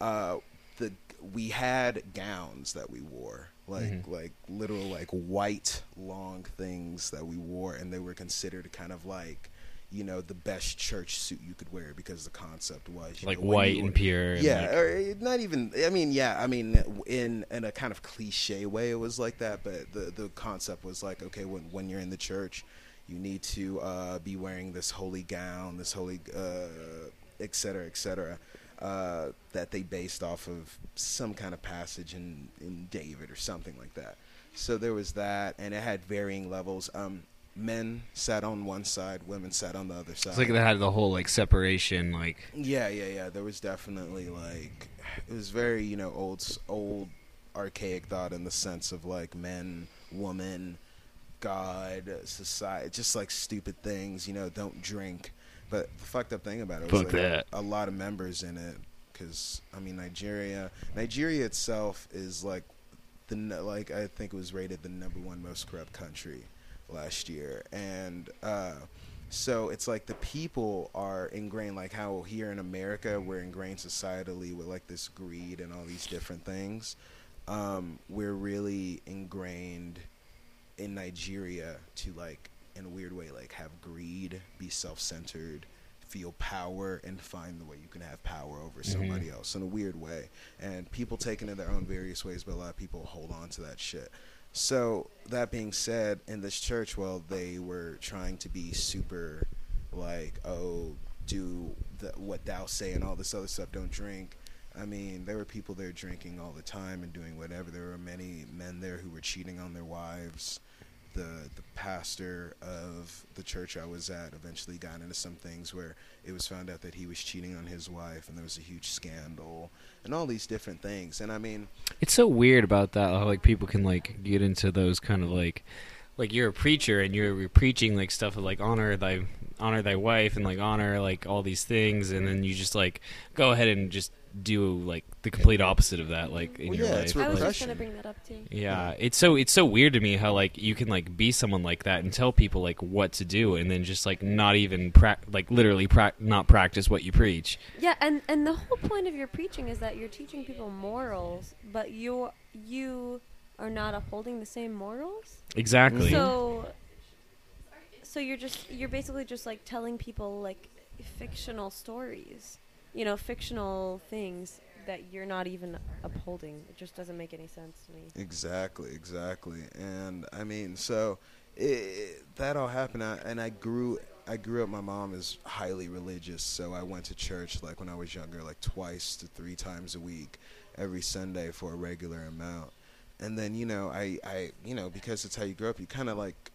Uh, the we had gowns that we wore, like Mhm. like literal like white long things that we wore, and they were considered kind of like you know the best church suit you could wear because the concept was Like know, white and pure. and, yeah, like- or uh, not even. I mean, yeah. I mean, in in a kind of cliche way, it was like that. But the the concept was like, okay, when when you're in the church, you need to uh, be wearing this holy gown, this holy, uh, et cetera, et cetera. Uh, that they based off of some kind of passage in in David or something like that. So there was that, and it had varying levels. Um, men sat on one side, women sat on the other side. It's like they had the whole like separation, like Yeah, yeah, yeah. There was definitely like it was very you know old old archaic thought in the sense of like men, woman, God, society, just like stupid things. You know, don't drink. But the fucked up thing about it was Fuck like, that. a lot of members in it because I mean Nigeria, Nigeria itself is like the like I think it was rated the number one most corrupt country last year, and uh, so it's like the people are ingrained, like how here in America we're ingrained societally with like this greed and all these different things. Um, we're really ingrained in Nigeria to like in a weird way like have greed, be self-centered, feel power and find the way you can have power over somebody else in a weird way. And people take it in their own various ways, but a lot of people hold on to that shit. So that being said, in this church, well, they were trying to be super, like, oh, do the, what thou say and all this other stuff. Don't drink. I mean, there were people there drinking all the time and doing whatever. There were many men there who were cheating on their wives. The the pastor of the church I was at eventually got into some things where it was found out that he was cheating on his wife, and there was a huge scandal and all these different things. And I mean, It's so weird about that. How like people can like get into those kind of like, like you're a preacher and you're, you're preaching like stuff of like honor thy honor thy wife and like honor like all these things, and then you just like go ahead and just do like the complete opposite of that like in Well, your yeah, life. it's I was just gonna bring that up too. Yeah, it's so it's so weird to me how like you can like be someone like that and tell people like what to do and then just like not even prac like literally prac not practice what you preach. Yeah, and and the whole point of your preaching is that you're teaching people morals, but you you are not upholding the same morals. Exactly. So so you're just you're basically just like telling people like fictional stories. You know, fictional things that you're not even upholding. It just doesn't make any sense to me. Exactly, exactly. And I mean, so it, that all happened, I, and I grew. I grew up. My mom is highly religious, so I went to church like when I was younger, like twice to three times a week, every Sunday for a regular amount. And then you know, I, I, you know, because it's how you grow up, you kind of like,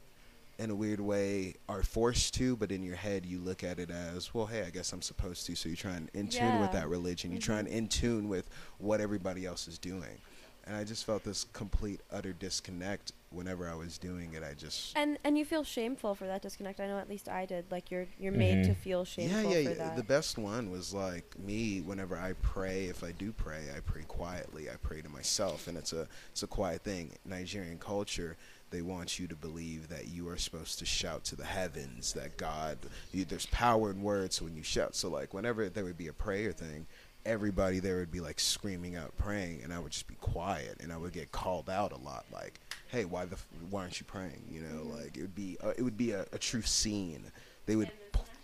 in a weird way, are forced to, but in your head you look at it as, well, hey, I guess I'm supposed to. So you try and in tune with that religion. You try and in tune with what everybody else is doing and I just felt this complete utter disconnect whenever I was doing it. I just And and you feel shameful for that disconnect. I know at least I did. Like you're you're made to Mhm. feel yeah shameful yeah, for yeah. that. The best one was like me. Whenever I pray, if I do pray, I pray quietly. I pray to myself, and it's a it's a quiet thing. Nigerian culture. They want you to believe that you are supposed to shout to the heavens, that God, you, there's power in words when you shout. So, like, whenever there would be a prayer thing, everybody there would be like screaming out praying, and I would just be quiet, and I would get called out a lot, like, "Hey, why the f- why aren't you praying?" You know, like it would be uh, it would be a, a true scene. They would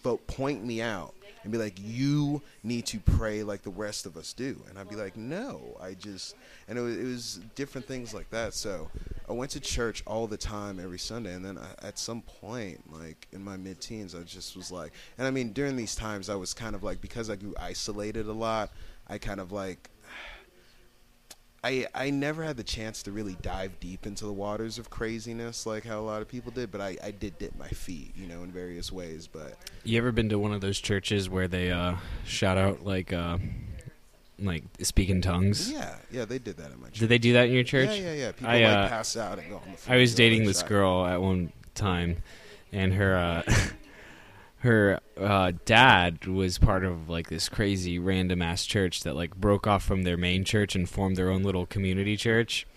p- point me out and be like, "You need to pray like the rest of us do," and I'd be like, "No, I just," and it was, it was different things like that. So I went to church all the time every Sunday, and then I, at some point, like in my mid-teens, I just was like, and I mean during these times, I was kind of like because I grew isolated a lot, I kind of like. I, I never had the chance to really dive deep into the waters of craziness like how a lot of people did, but I, I did dip my feet, you know, in various ways. But You ever been to one of those churches where they uh, shout out like uh, like speak in tongues? yeah, yeah, they did that in my church. Did they do that in your church? Yeah, yeah, yeah. People I, like uh, pass out and go on the floor. I was dating this shot. girl at one time, and her uh, her uh, dad was part of like this crazy random ass church that like broke off from their main church and formed their own little community church.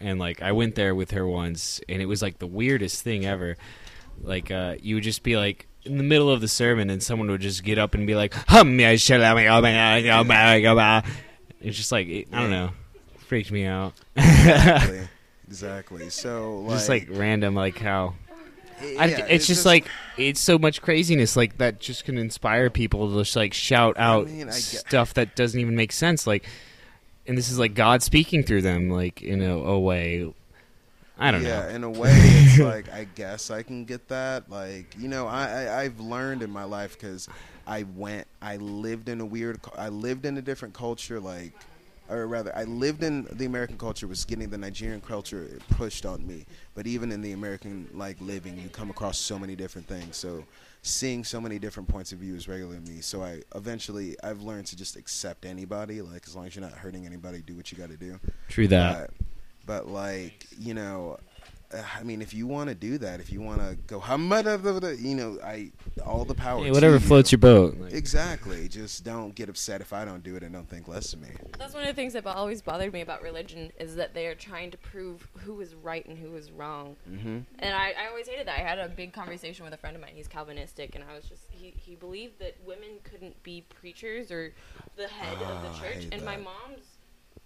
And like I went there with her once, and it was like the weirdest thing ever. Like uh, you would just be like in the middle of the sermon, and someone would just get up and be like, "Hum, yeah, shalom, yeah, yeah, yeah, yeah, yeah." It's just like it, I don't know, freaked me out. exactly, exactly. So like, just like random, like how it- I, yeah, it's, just, like it's so much craziness like that just can inspire people to just like shout out mean, I stuff that doesn't even make sense like and this is like god speaking through them like in a, a way i don't yeah, know in a way, it's like I guess I can get that. Like you know, I, I I've learned in my life because I went, I lived in a weird, I lived in a different culture, like. Or rather, I lived in the American culture, was getting the Nigerian culture pushed on me. But even in the American like living, you come across so many different things. So seeing so many different points of view is regular to me. So I eventually I've learned to just accept anybody. Like as long as you're not hurting anybody, do what you got to do. true that But, but like you know, uh, I mean, if you want to do that, if you want to go, "Hamada," you know, I all the power. Hey, to whatever you. floats your boat like, Exactly. Just don't get upset if I don't do it, and don't think less of me. That's one of the things that always bothered me about religion is that they are trying to prove who is right and who is wrong. Mm-hmm. And I, I always hated that. I had a big conversation with a friend of mine. He's Calvinistic, and I was just he, he believed that women couldn't be preachers or the head of Ah, the I church. hate And my mom's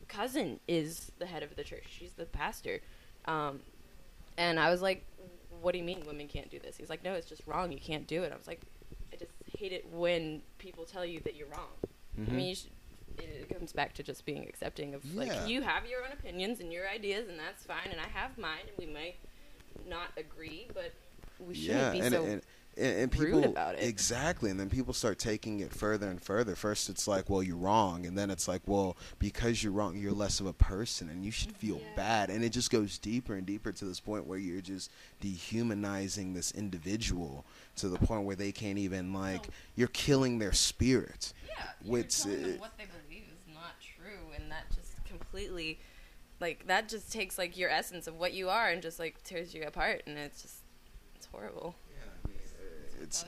cousin is the head of the church. She's the pastor. Um, and I was like, "What do you mean women can't do this?" He's like, "No, it's just wrong. You can't do it." I was like, "I just hate it when people tell you that you're wrong." I Mm-hmm. mean, you should, it comes back to just being accepting of Yeah. like you have your own opinions and your ideas, and that's fine, and I have mine, and we might not agree, but we shouldn't yeah, be and, so. and, and, and rude people about it. exactly, and then people start taking it further and further. First, it's like, well, you're wrong, and then it's like, well, because you're wrong, you're less of a person, and you should feel bad, and it just goes deeper and deeper to this point where you're just dehumanizing this individual to the point where they can't even like you're killing their spirit. yeah, which, you're telling them uh, what they believe is not true, and that just completely, like that just takes like your essence of what you are and just like tears you apart, and it's just it's horrible. It's.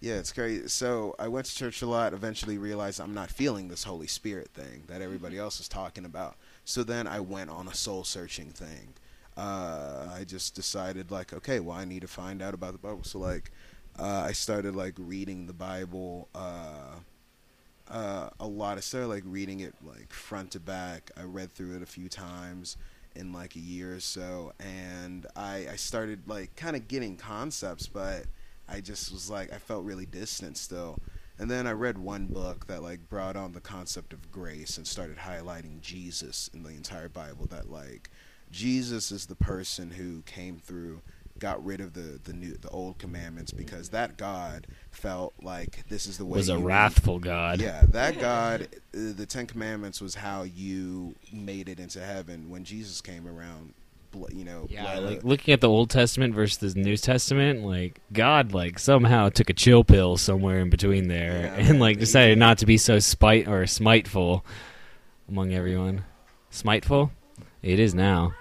Yeah, it's crazy. So I went to church a lot. Eventually, realized I'm not feeling this Holy Spirit thing that everybody else is talking about. So then I went on a soul searching thing. Uh, I just decided like, okay, well, I need to find out about the Bible. So like, uh, I started like reading the Bible uh, uh, a lot. I started like reading it like front to back. I read through it a few times in like a year or so, and I I started like kind of getting concepts, but I just was like I felt really distant still. And then I read one book that like brought on the concept of grace and started highlighting Jesus in the entire Bible that like Jesus is the person who came through got rid of the the new the old commandments because that God felt like this is the way was a you- wrathful God. yeah, that God, uh, the Ten Commandments was how you made it into heaven. When Jesus came around, bl- you know, Yeah, like looking at the Old Testament versus the New Testament, like God, like somehow took a chill pill somewhere in between there, Yeah, and like decided not to be so spite or smiteful among everyone. Smiteful, it is now.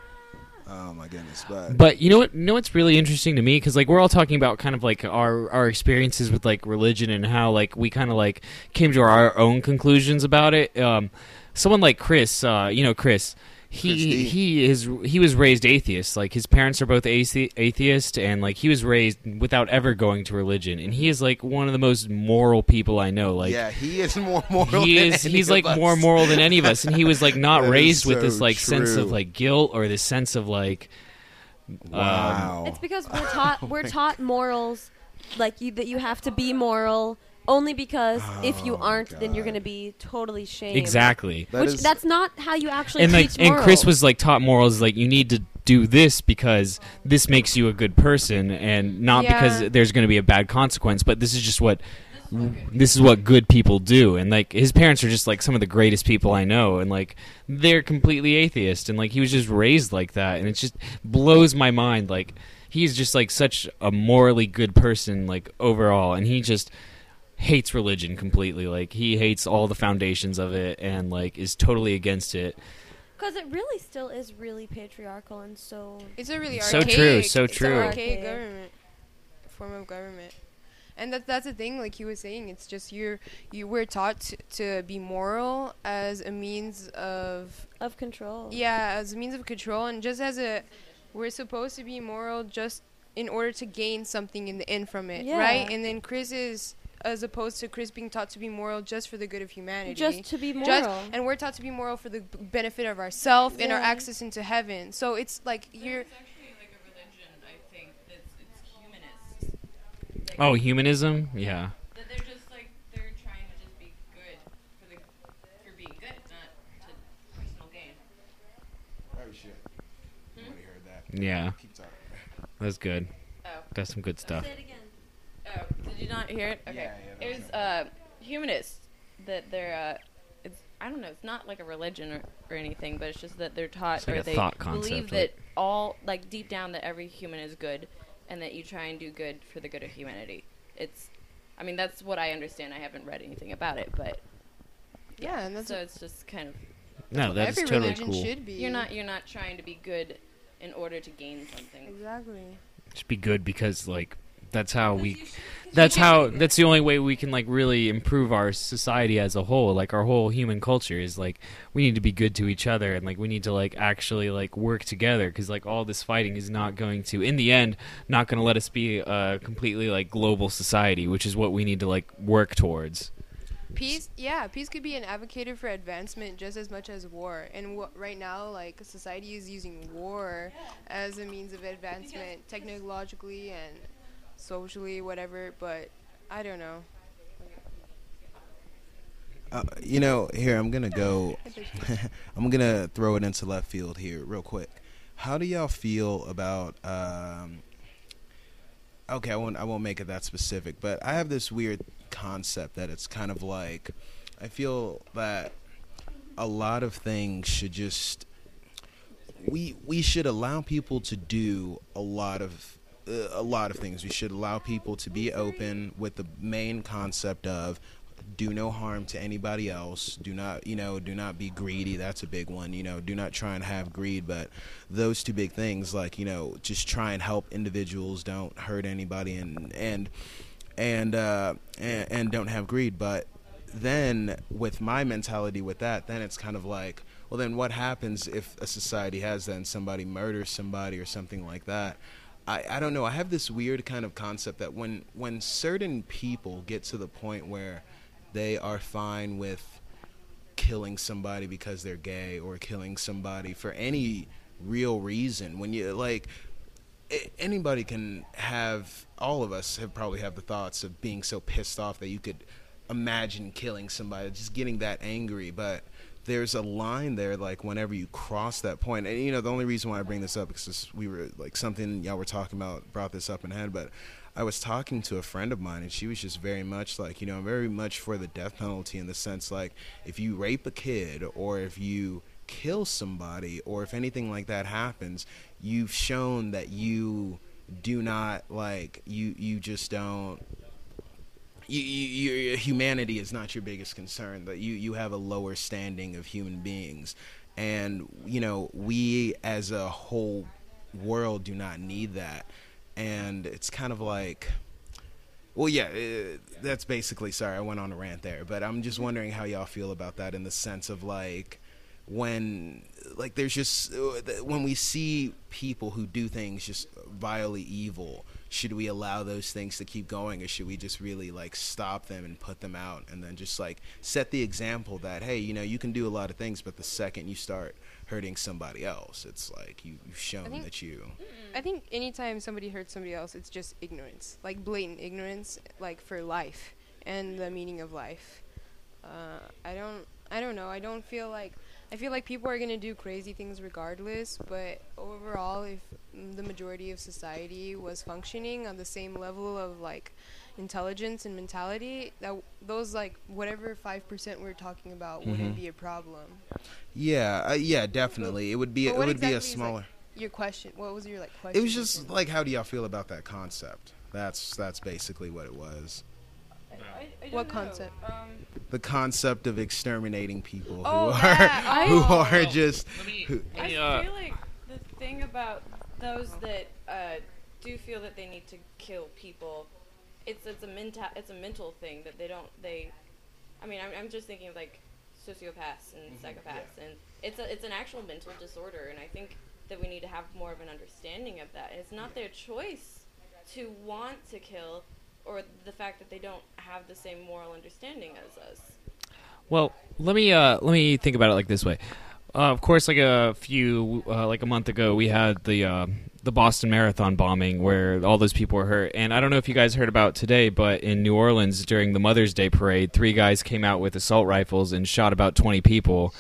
oh my goodness, but, But you know what? You know what's really interesting to me because like we're all talking about kind of like our our experiences with like religion and how like we kind of like came to our own conclusions about it. Um, someone like Chris, uh, you know, Chris. He Christy. he is he was raised atheist. Like his parents are both athe- atheist, and like he was raised without ever going to religion. And he is like one of the most moral people I know. Like yeah, he is more moral. he than is any he's of like us. more moral than any of us and he was like not That is raised with this so like sense of like guilt or this sense of like um, Wow, It's because we're taught we're taught morals, like you that you have to be moral only because if you Oh, aren't, then you're going to be totally shamed. exactly. That Which is- that's not how you actually and like teach and morals. chris was like taught morals like you need to do this because this makes you a good person and not Yeah. because there's going to be a bad consequence but this is just what this is what good people do. And like his parents are just like some of the greatest people i know. And like they're completely atheist. And like he was just raised like that. And it just blows my mind. Like he's just like such a morally good person like overall. And he just hates religion completely like he hates all the foundations of it and like is totally against it Because it really still is really patriarchal and so. It's a really So true, so it's true. an archaic Archaic. government form of government, and that that's the thing. Like he was saying, it's just you're you were taught to, to be moral as a means of Of control. yeah, as a means of control, and just as a we're supposed to be moral just in order to gain something in the end from it, Yeah. right? And then Chris is as opposed to Chris being taught to be moral just for the good of humanity. Just to be moral. Just- and we're taught to be moral for the b- benefit of ourselves and our access into heaven. So it's like you're There's actually like a religion, I think, that's it's humanist. Like, oh humanism yeah that they're just like they're trying to just be good for the for being good, not to personal gain. Oh shit! Hmm? Nobody heard that. yeah Keep talking. that's good Oh. that's some good stuff Say it again. Oh, did you not hear it? Okay. Yeah, yeah, it was uh, humanist that they're uh, it's I don't know, it's not like a religion or, or anything, but it's just that they're taught It's like or a they thought believe concept, that like- all like deep down that every human is good, and that you try and do good for the good of humanity. It's, I mean, that's what I understand. I haven't read anything about it, but yeah, and that's so what it's just kind of no that's every totally religion cool should be. you're not you're not trying to be good in order to gain something. exactly. just be good because like that's how we that's how that's the only way we can like really improve our society as a whole. Like our whole human culture is like we need to be good to each other and like we need to like actually like work together because like all this fighting is not going to in the end not going to let us be a completely like global society which is what we need to like work towards. Peace, yeah, peace could be an advocate for advancement just as much as war. And wh- right now, like society is using war as a means of advancement, technologically and socially, whatever. But I don't know. Uh, you know, here I'm gonna go. I'm gonna throw it into left field here, real quick. How do y'all feel about? Um, okay, I won't. I won't make it that specific, but I have this weird concept that it's kind of like. I feel that a lot of things should just. We we should allow people to do a lot of a lot of things. We should allow people to be open with the main concept of do no harm to anybody else. Do not, you know, do not be greedy. That's a big one. You know, do not try and have greed. But those two big things, like you know, just try and help individuals. Don't hurt anybody, and and and uh, and, and don't have greed. But then, with my mentality with that, then it's kind of like, well, then what happens if a society has that and somebody murders somebody or something like that? I, I don't know. I have this weird kind of concept that when when certain people get to the point where they are fine with killing somebody because they're gay or killing somebody for any real reason, when you like anybody can have all of us have probably have the thoughts of being so pissed off that you could imagine killing somebody just getting that angry but there's a line there like whenever you cross that point and you know the only reason why i bring this up is 'cause we were like something y'all were talking about brought this up in head but i was talking to a friend of mine and she was just very much like you know very much for the death penalty in the sense like if you rape a kid or if you kill somebody or if anything like that happens you've shown that you do not like you you just don't you, you, humanity is not your biggest concern that you you have a lower standing of human beings. And you know we as a whole world do not need that. And it's kind of like well yeah uh, that's basically sorry i went on a rant there but i'm just wondering how y'all feel about that in the sense of like when like there's just uh, when we see people who do things just vilely evil should we allow those things to keep going or should we just really like stop them and put them out and then just like set the example that hey you know you can do a lot of things but the second you start hurting somebody else it's like you, you've shown think- that you I think anytime somebody hurts somebody else, it's just ignorance, like blatant ignorance, like for life and the meaning of life. Uh, I don't, I don't know. I don't feel like, I feel like people are gonna do crazy things regardless. But overall, if the majority of society was functioning on the same level of like intelligence and mentality, that w- those like whatever five percent we're talking about wouldn't Mhm. be a problem. yeah uh, yeah definitely it would be But it what would be a exactly is, like, smaller Your question, what was your like question? it was just like how do y'all feel about that concept that's that's basically what it was What concept? The concept of exterminating people who Oh, are that. who Oh. are just who, I uh, feel like the thing about those that uh, do feel that they need to kill people, it's it's a mental it's a mental thing that they don't they. I mean, I'm, I'm just thinking of like sociopaths and psychopaths, and it's a it's an actual mental disorder, and I think that we need to have more of an understanding of that. It's not their choice to want to kill, or the fact that they don't have the same moral understanding as us. Well, let me uh, let me think about it like this way. Uh, of course, like a few, uh, like a month ago, we had the uh, the Boston Marathon bombing where all those people were hurt. And I don't know if you guys heard about today, but in New Orleans during the Mother's Day parade, three guys came out with assault rifles and shot about twenty people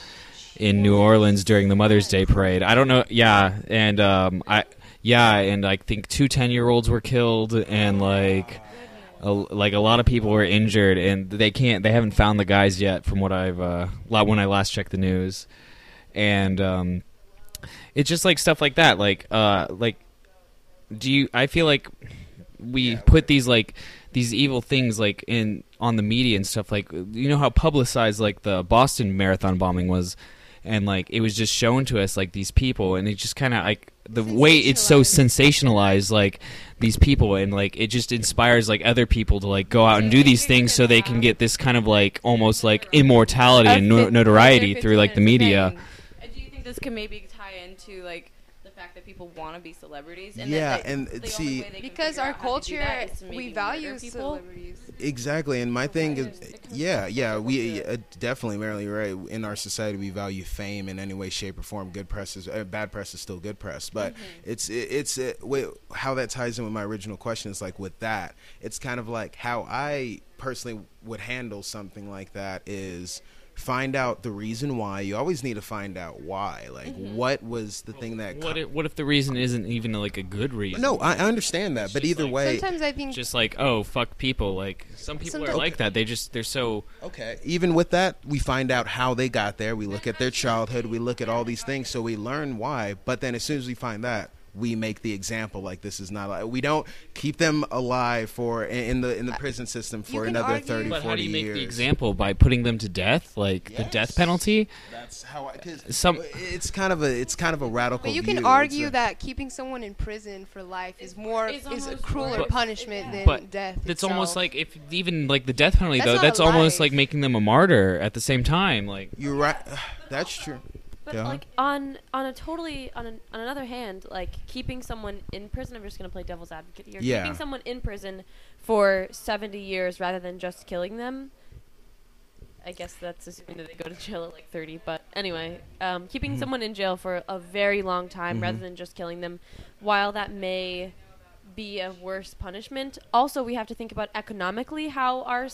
in New Orleans during the Mother's Day parade. I don't know, yeah, and um, I yeah, and I think two 10 year olds were killed, and like a, like a lot of people were injured, and they can't. They haven't found the guys yet, from what I've uh, when I last checked the news, and um, it's just like stuff like that. Like uh, like do you? I feel like we put these like these evil things like in on the media and stuff. Like you know how publicized like the Boston Marathon bombing was. And like it was just shown to us like these people, and it just kind of like the way it's so sensationalized, like these people, and like it just inspires like other people to like go out and do these things so they can get this kind of like almost like immortality and no- notoriety through like the media. Do you think this can maybe tie into like the fact that people want to be celebrities? And Yeah, that, like, and the see- way they can because our out how to do culture that is to we value people. celebrities. Exactly, and my thing is, yeah, yeah, we uh, definitely, Marilyn, you're right. In our society, we value fame in any way, shape, or form. Good press is uh, bad press is still good press, but it's it, it's uh wait, how that ties in with my original question is like with that. It's kind of like how I personally would handle something like that is find out the reason why. You always need to find out why. Like, mm-hmm. what was the thing that? What co- if, what if the reason isn't even like a good reason? no, I, I understand that, but either like- way, Sometimes I think just like oh fuck people. Like some people Sometimes- are like that. They just they're so Okay. Even with that, we find out how they got there. We look at their childhood. We look at all these things, so we learn why. But then, as soon as we find that, we make the example like this is not. We don't keep them alive for in the in the prison system for another argue- 30, But 40 how do you make years. the example by putting them to death, like the death penalty? That's how I. Cause Some- it's kind of a it's kind of a radical. But you can It's argue a- that keeping someone in prison for life is more Is is, a almost crueler worse. punishment than But death. It's almost like if even like the death penalty That's though. That's almost life. like making them a martyr at the same time. Like You're right. That's true. But Yeah. like on on a totally on an, on another hand, like keeping someone in prison. I'm just gonna play devil's advocate here. Yeah. Keeping someone in prison for 70 years rather than just killing them. I guess that's assuming that they go to jail at like 30. But anyway, um, keeping Mm-hmm. someone in jail for a very long time rather Mhm. than just killing them, while that may be a worse punishment. Also, we have to think about economically how our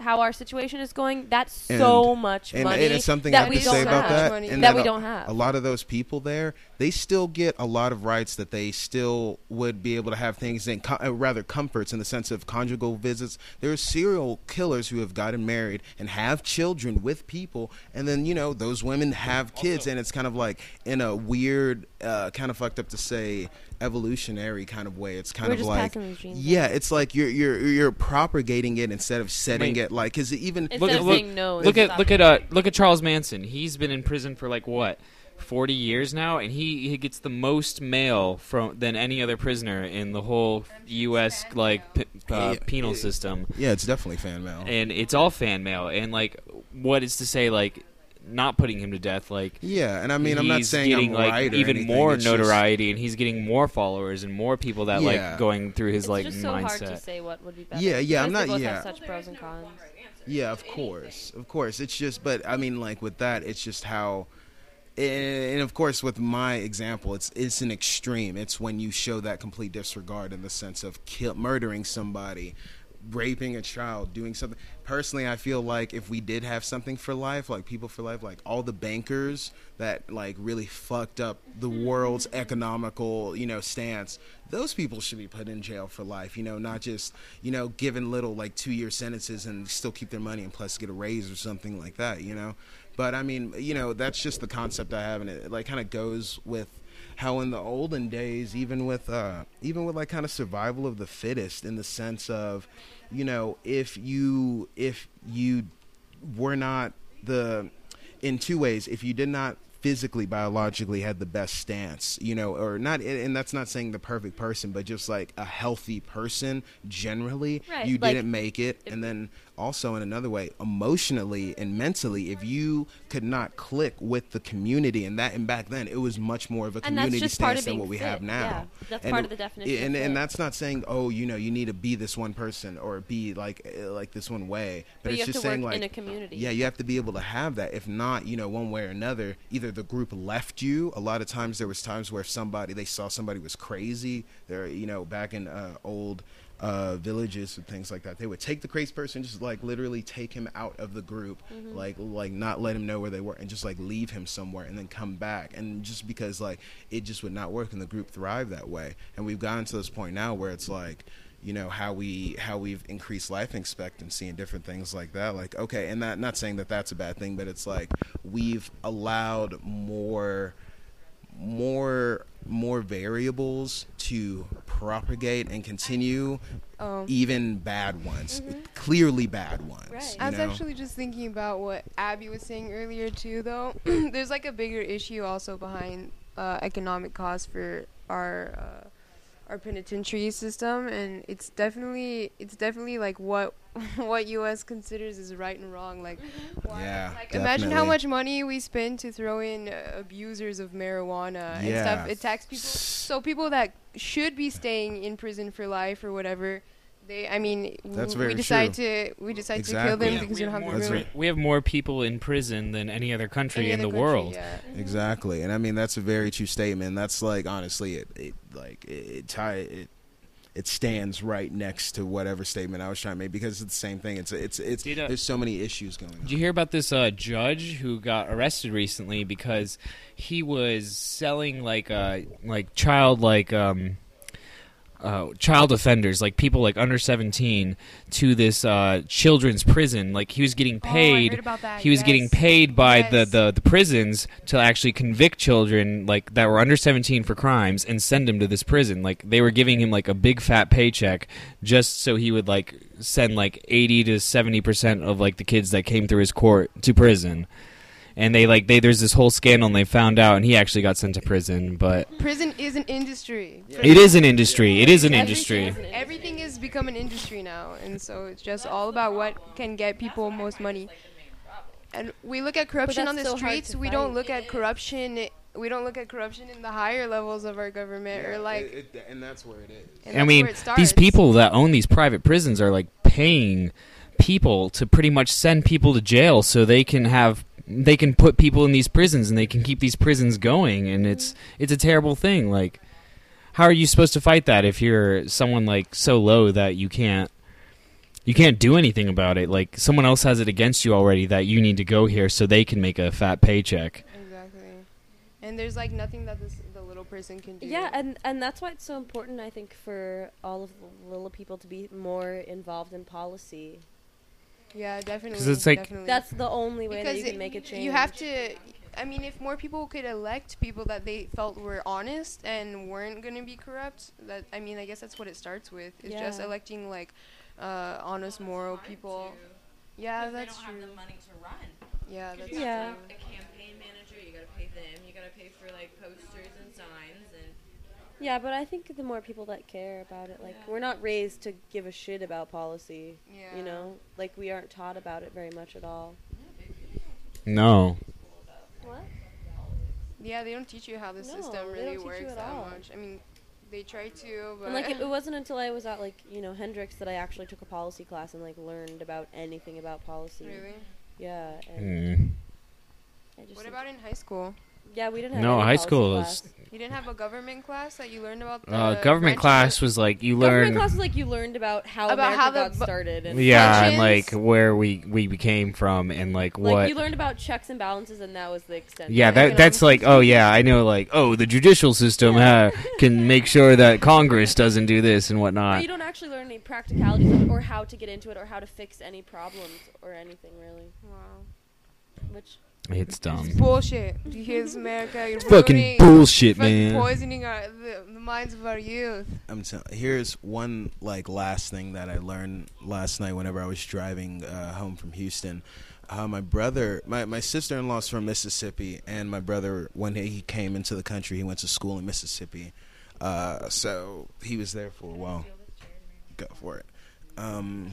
how our situation is going. That's so much And, money and it's something that I have we to don't say about have. that. Money. and That we a- don't have. A lot of those people there, they still get a lot of rights that they still would be able to have things in, co- uh, rather comforts in the sense of conjugal visits. There are serial killers who have gotten married and have children with people, and then you know those women have kids, and it's kind of like in a weird, uh, kind of fucked up to say evolutionary kind of way. It's kind We're of just like genes yeah, it's like you're you're you're propagating it instead of setting Wait. it like because even Look of at- look- saying no. look at look at uh look at Charles Manson. He's been in prison for like what, forty years now, and he he gets the most mail from than any other prisoner in the whole U.S. like p- uh, Yeah, penal yeah. system, yeah, it's definitely fan mail. and it's all fan mail. And like, what is to say like, not putting him to death like. Yeah, and I mean, I'm not saying getting I'm like right even anything, more it's just- notoriety, and he's getting more followers and more people that Yeah. like going through his it's like just so hard to say what would be better. Yeah, yeah, I'm not- yeah. have such pros and cons. yeah, of course, of course. It's just, but I mean, like with that, it's just how, and of course, with my example, it's it's an extreme. It's when you show that complete disregard in the sense of kill, murdering somebody, raping a child, doing something. Personally, I feel like if we did have something for life, like people for life, like all the bankers that like really fucked up the mm-hmm. world's economical, you know, stance, those people should be put in jail for life. You know, not just you know given little like two year sentences and still keep their money and plus get a raise or something like that. You know, but I mean, you know, that's just the concept I have, and it like kind of goes with how in the olden days, even with uh, even with like kind of survival of the fittest, in the sense of, you know, if you if you were not the in two ways, if you did not physically biologically had the best stance you know or not and that's not saying the perfect person but just like a healthy person generally Right, you like- didn't make it and then also in another way emotionally and mentally if you could not click with the community and that and back then it was much more of a And community stance than what we fit, have now. Yeah. That's And part it- of the definition and, and that's not saying oh you know you need to be this one person or be like uh, like this one way but, But you it's have just to saying like in a community. yeah you have to be able to have that. If not you know one way or another either the group left you. A lot of times there was times where somebody they saw somebody was crazy. They're you know back in uh, old uh, villages and things like that. They would take the crazy person just like literally take him out of the group Mm-hmm. like like not let him know where they were and just like leave him somewhere and then come back. And just because like it just would not work and the group thrive that way. And we've gotten to this point now where it's like you know how we how we've increased life expectancy and different things like that. Like okay and that not saying that that's a bad thing but it's like we've allowed more more more variables to propagate and continue Um, even bad ones clearly bad ones Right. I was know? actually just thinking about what Abby was saying earlier too, though. There's like a bigger issue also behind uh, economic costs for our uh, our penitentiary system, and it's definitely it's definitely like what what U.S. considers is right and wrong. Like, why- Yeah, like imagine how much money we spend to throw in uh, abusers of marijuana and stuff. It tax people. So people that should be staying in prison for life or whatever. They, I mean, That's w- very we decide true. to we decide to kill them Yeah, because we, we don't have have more, the room. right. we have more people in prison than any other country Any in the country, world. yeah. exactly and i mean that's a very true statement that's like honestly it, it like it, it tie it it stands right next to whatever statement I was trying to make because it's the same thing. It's it's it's Did, uh, there's so many issues going on. Did you hear about this uh, judge who got arrested recently because he was selling like uh, like child like um, uh, child offenders, like people like under seventeen, to this uh, children's prison. Like he was getting Oh, paid. that, he was yes. getting paid by the, the, the prisons to actually convict children like that were under 17 for crimes and send them to this prison like they were giving him like a big fat paycheck just so he would like send like 80 to 70 percent of like the kids that came through his court to prison and they like they there's this whole scandal and they found out and he actually got sent to prison but Prison is an industry. it is an industry it is an Everything industry is. Everything is become an industry now, and so it's just all about what can get people most money. And we look at corruption on the so streets. We don't look at corruption. We don't look at corruption in the higher levels of our government, or like. It- it- and that's where it is. and I mean, where it these people that own these private prisons are like paying people to pretty much send people to jail so they can have they can put people in these prisons and they can keep these prisons going and it's it's a terrible thing like how are you supposed to fight that if you're someone like so low that you can't you can't do anything about it like someone else has it against you already that you need to go here so they can make a fat paycheck Exactly. And there's like nothing that this, the little person can do. Yeah, and and that's why it's so important, I think, for all of the little people to be more involved in policy. Yeah, definitely. 'Cause it's like- definitely. That's the only way that you Because can make a change. You have to. I mean, if more people could elect people that they felt were honest and weren't gonna be corrupt, that I mean, I guess that's what it starts with. Is just electing like uh, honest, moral people. Yeah, that's true. money to run. Yeah, that's Yeah. true. a campaign manager, you gotta pay them, you gotta pay for like posters and signs and Yeah, but I think the more people that care about it, like we're not raised to give a shit about policy. Yeah. You know, like we aren't taught about it very much at all. no What? Yeah, they don't teach you how the No, system really works that all. much. I mean, they try to, but And like it, it wasn't until I was at like you know Hendrix that I actually took a policy class and like learned about anything about policy. really. Yeah. And Mm. I just What about in high school? Yeah, we didn't have No, any high school class. is- You didn't have a government class that you learned about the uh, government branches class was like you Government class was like you learned about how About America how the got bu- started and yeah and like Functions. where we we became from and like like what you learned about checks and balances and that was the extent. yeah of it. that that's like oh yeah i know like oh the judicial system ha, can make sure that congress doesn't do this and But whatnot you don't actually learn any practicalities of it or how to get into it or how to fix any problems or anything really. Wow. Which it's dumb It's Bullshit. Here's America. You're fucking ruining- bullshit fucking man poisoning our, the, the minds of our youth. I'm tell- here's one like last thing that I learned last night whenever I was driving uh, home from Houston. Uh, my brother, my, my sister in law's from Mississippi, and my brother, when he came into the country, he went to school in Mississippi. Uh, so he was there for a while. Go for it. Um,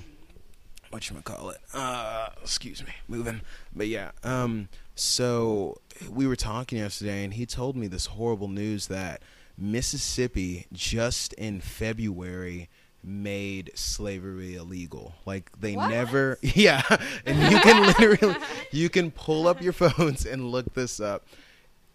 what you call it? Uh, excuse me, moving. But yeah, um, so we were talking yesterday, and he told me this horrible news that Mississippi just in February made slavery illegal. Like they never, yeah. And you can literally, you can pull up your phones and look this up.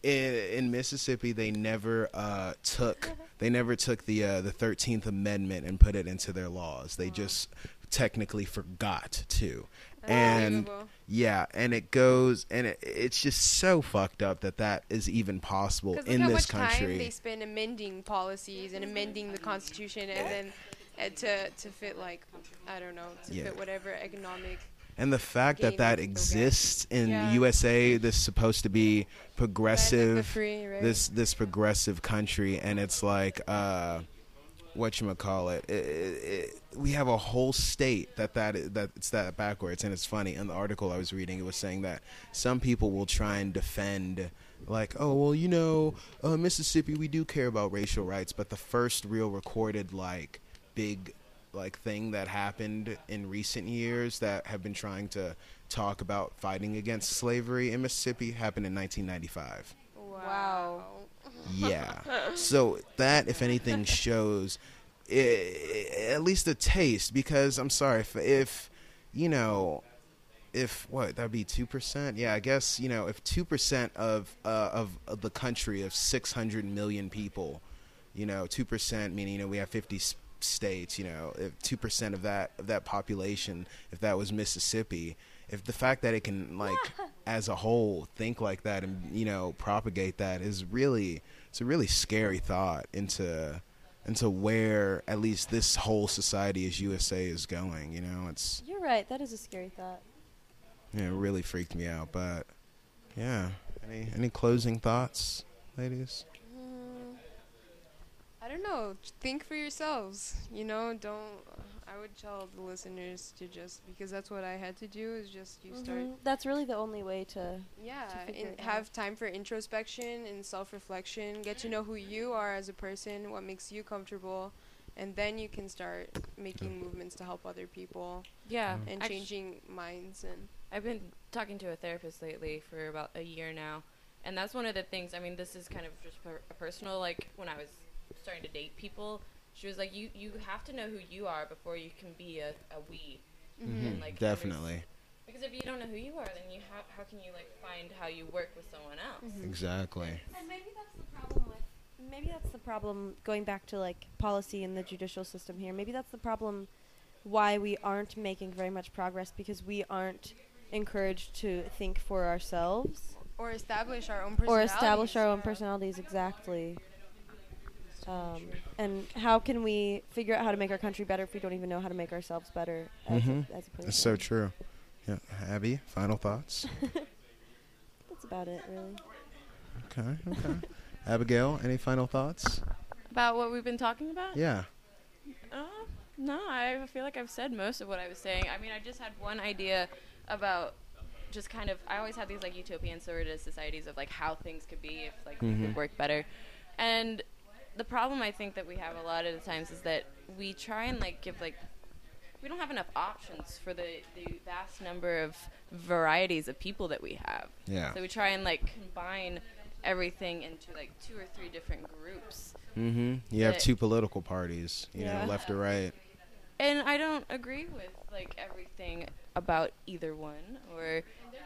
In, in Mississippi, they never uh, took they never took the uh, the Thirteenth Amendment and put it into their laws. They just technically forgot to. And Unbelievable. yeah, and it goes and it, it's just so fucked up that that is even possible in look how this much country. time they spend amending policies and amending the Constitution, and then uh, to to fit like I don't know to Yeah. fit whatever economic. and the fact that that they can go get. exists in Yeah. USA, this supposed to be Land of the progressive, free, right? this this progressive country, and it's like uh, what you call it. We have a whole state that that that it's that backwards, and it's funny. In the article I was reading, it was saying that some people will try and defend. Like, oh well, you know, uh, Mississippi, we do care about racial rights, but the first real recorded like big like thing that happened in recent years that have been trying to talk about fighting against slavery in Mississippi happened in 1995. wow. Yeah. so that, if anything, shows i at least a taste. Because I'm sorry if, if you know, if what that'd be two percent. Yeah, I guess you know if two percent of, uh, of of the country of 600 million people, you know, two percent meaning you know we have 50 states, you know, if two percent of that of that population, if that was Mississippi, if the fact that it can like as a whole think like that and you know propagate that is really it's a really scary thought into into where at least this whole society as USA is going. You know, it's You're right. That is a scary thought. yeah, it really freaked me out. But yeah, any any closing thoughts, ladies? Mm, I don't know. Think for yourselves. You know, don't. I would tell the listeners to just because that's what I had to do is just you start. Mhm. That's really the only way to. Yeah, figure and it have time for introspection and self-reflection. Get to know who you are as a person, what makes you comfortable, and then you can start making movements to help other people Yeah, and Actu- changing minds and. I've been talking to a therapist lately for about a year now, and that's one of the things. I mean, this is kind of just per- a personal. Like when I was starting to date people, she was like, "You you have to know who you are before you can be a, a we." Mm-hmm. And, like, Definitely, Because if you don't know who you are, then you how how can you like find how you work with someone else? exactly. And maybe that's the problem with. Maybe that's the problem going back to like policy in the judicial system here. Maybe that's the problem why we aren't making very much progress because we aren't encouraged to think for ourselves Or establish our own or establish our own personalities exactly. Um, and how can we figure out how to make our country better if we don't even know how to make ourselves better as, Mhm. a, as a person? That's so true. Yeah, Abby, final thoughts. That's about it, really. Okay, okay. Abigail, any final thoughts? About what we've been talking about? Yeah. Uh, no, I feel like I've said most of what I was saying. I mean, I just had one idea about just kind of. I always have these like utopian sort of societies of like how things could be if like we Mhm. could work better. And the problem I think that we have a lot of the times is that we try and like give like we don't have enough options for the the vast number of varieties of people that we have. Yeah. So we try and like combine everything into like two or three different groups. Mm-hmm. You have two political parties, you Yeah. know, left or right. And I don't agree with like everything about either one or They're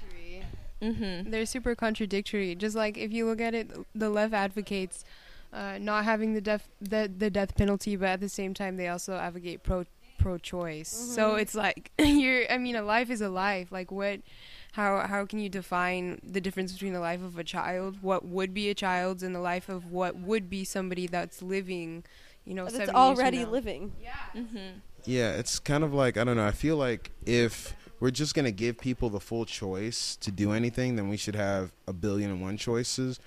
Contradictory. mhm. They're super contradictory. Just like if you look at it, the left advocates uh, not having the death the, the death penalty, but at the same time they also advocate pro pro choice. So Mhm. it's like you're. I mean, a life is a life. Like what? How how can you define the difference between the life of a child, what would be a child's, and the life of what would be somebody that's living? You know, That's 70 years from already now? living. Mhm. Yeah, it's kind of like I don't know. I feel like if we're just gonna give people the full choice to do anything, then we should have a billion and one choices.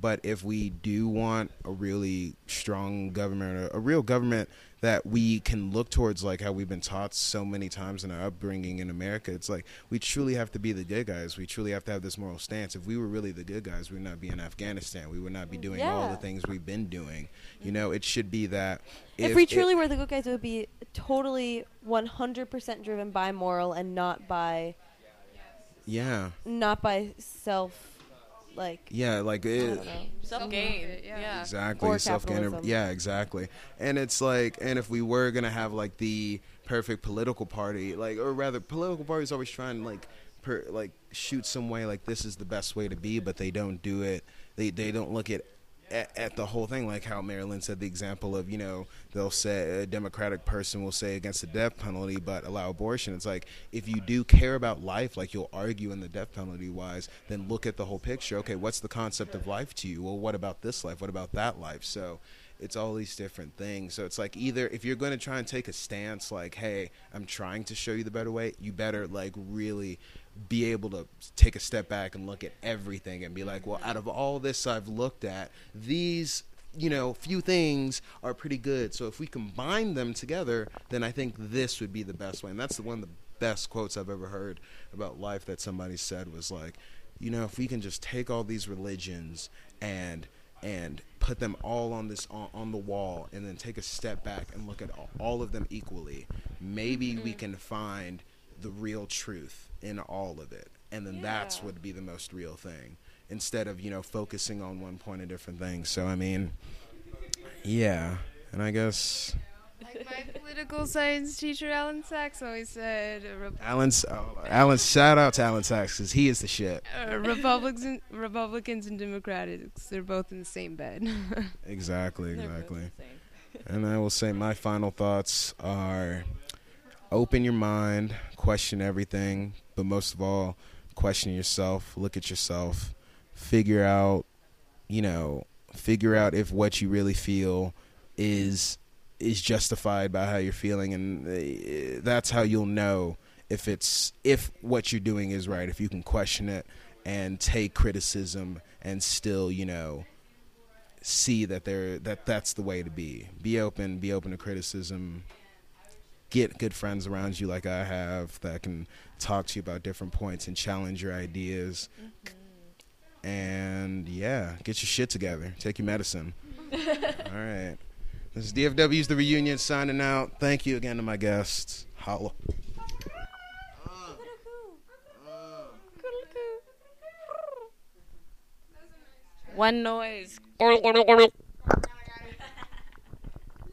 But if we do want a really strong government, a, a real government that we can look towards, like how we've been taught so many times in our upbringing in America, it's like we truly have to be the good guys. We truly have to have this moral stance. If we were really the good guys, we would not be in Afghanistan. We would not be doing all the things we've been doing. You know, it should be that. If, we it- truly were the good guys, it would be totally 100% driven by moral and not by yeah. not by self, like Yeah, like I it, don't know. Self gain. Yeah. Yeah. exactly Or self capitalism. Yeah, exactly. And it's like, and if we were gonna have like the perfect political party, like, or rather, political parties always try and like, per, like shoot some way like this is the best way to be, but they don't do it. They they don't look at. At, at the whole thing, like how Marilyn said, the example of you know they'll say a Democratic person will say against the death penalty, but allow abortion. It's like if you do care about life, like you'll argue in the death penalty wise, then look at the whole picture. Okay, what's the concept of life to you? Well, what about this life? What about that life? So it's all these different things. So it's like either if you're going to try and take a stance, like, hey, I'm trying to show you the better way, you better like really be able to take a step back and look at everything and be like, well, out of all this I've looked at, these you know, few things are pretty good. So if we combine them together, then I think this would be the best way. And that's the one of the best quotes I've ever heard about life that somebody said was like, you know, if we can just take all these religions and and put them all on this on, on the wall and then take a step back and look at all, all of them equally, maybe we mm-hmm. can find the real truth in all of it. And then that's Yeah. would be the most real thing instead of, you know, focusing on one point of different things. So I mean, yeah. And I guess Like my political science teacher, Alan Sachs, always said, uh, Alan's oh, Alan shout out to Alan Sachs cuz he is the shit. uh, Republicans, and, Republicans and Democrats, they're both in the same bed. Exactly, exactly. And I will say my final thoughts are open your mind, question everything, but most of all, question yourself, look at yourself, figure out, you know, figure out if what you really feel is is justified by how you're feeling and uh, that's how you'll know if it's if what you're doing is right, if you can question it and take criticism and still, you know, see that there that that's the way to be. Be open, be open to criticism. Get good friends around you like I have that can talk to you about different points and challenge your ideas. Mm-hmm. And yeah, get your shit together. Take your medicine. All right. This is DFW's The Reunion signing out. Thank you again to my guests. Holla. One noise.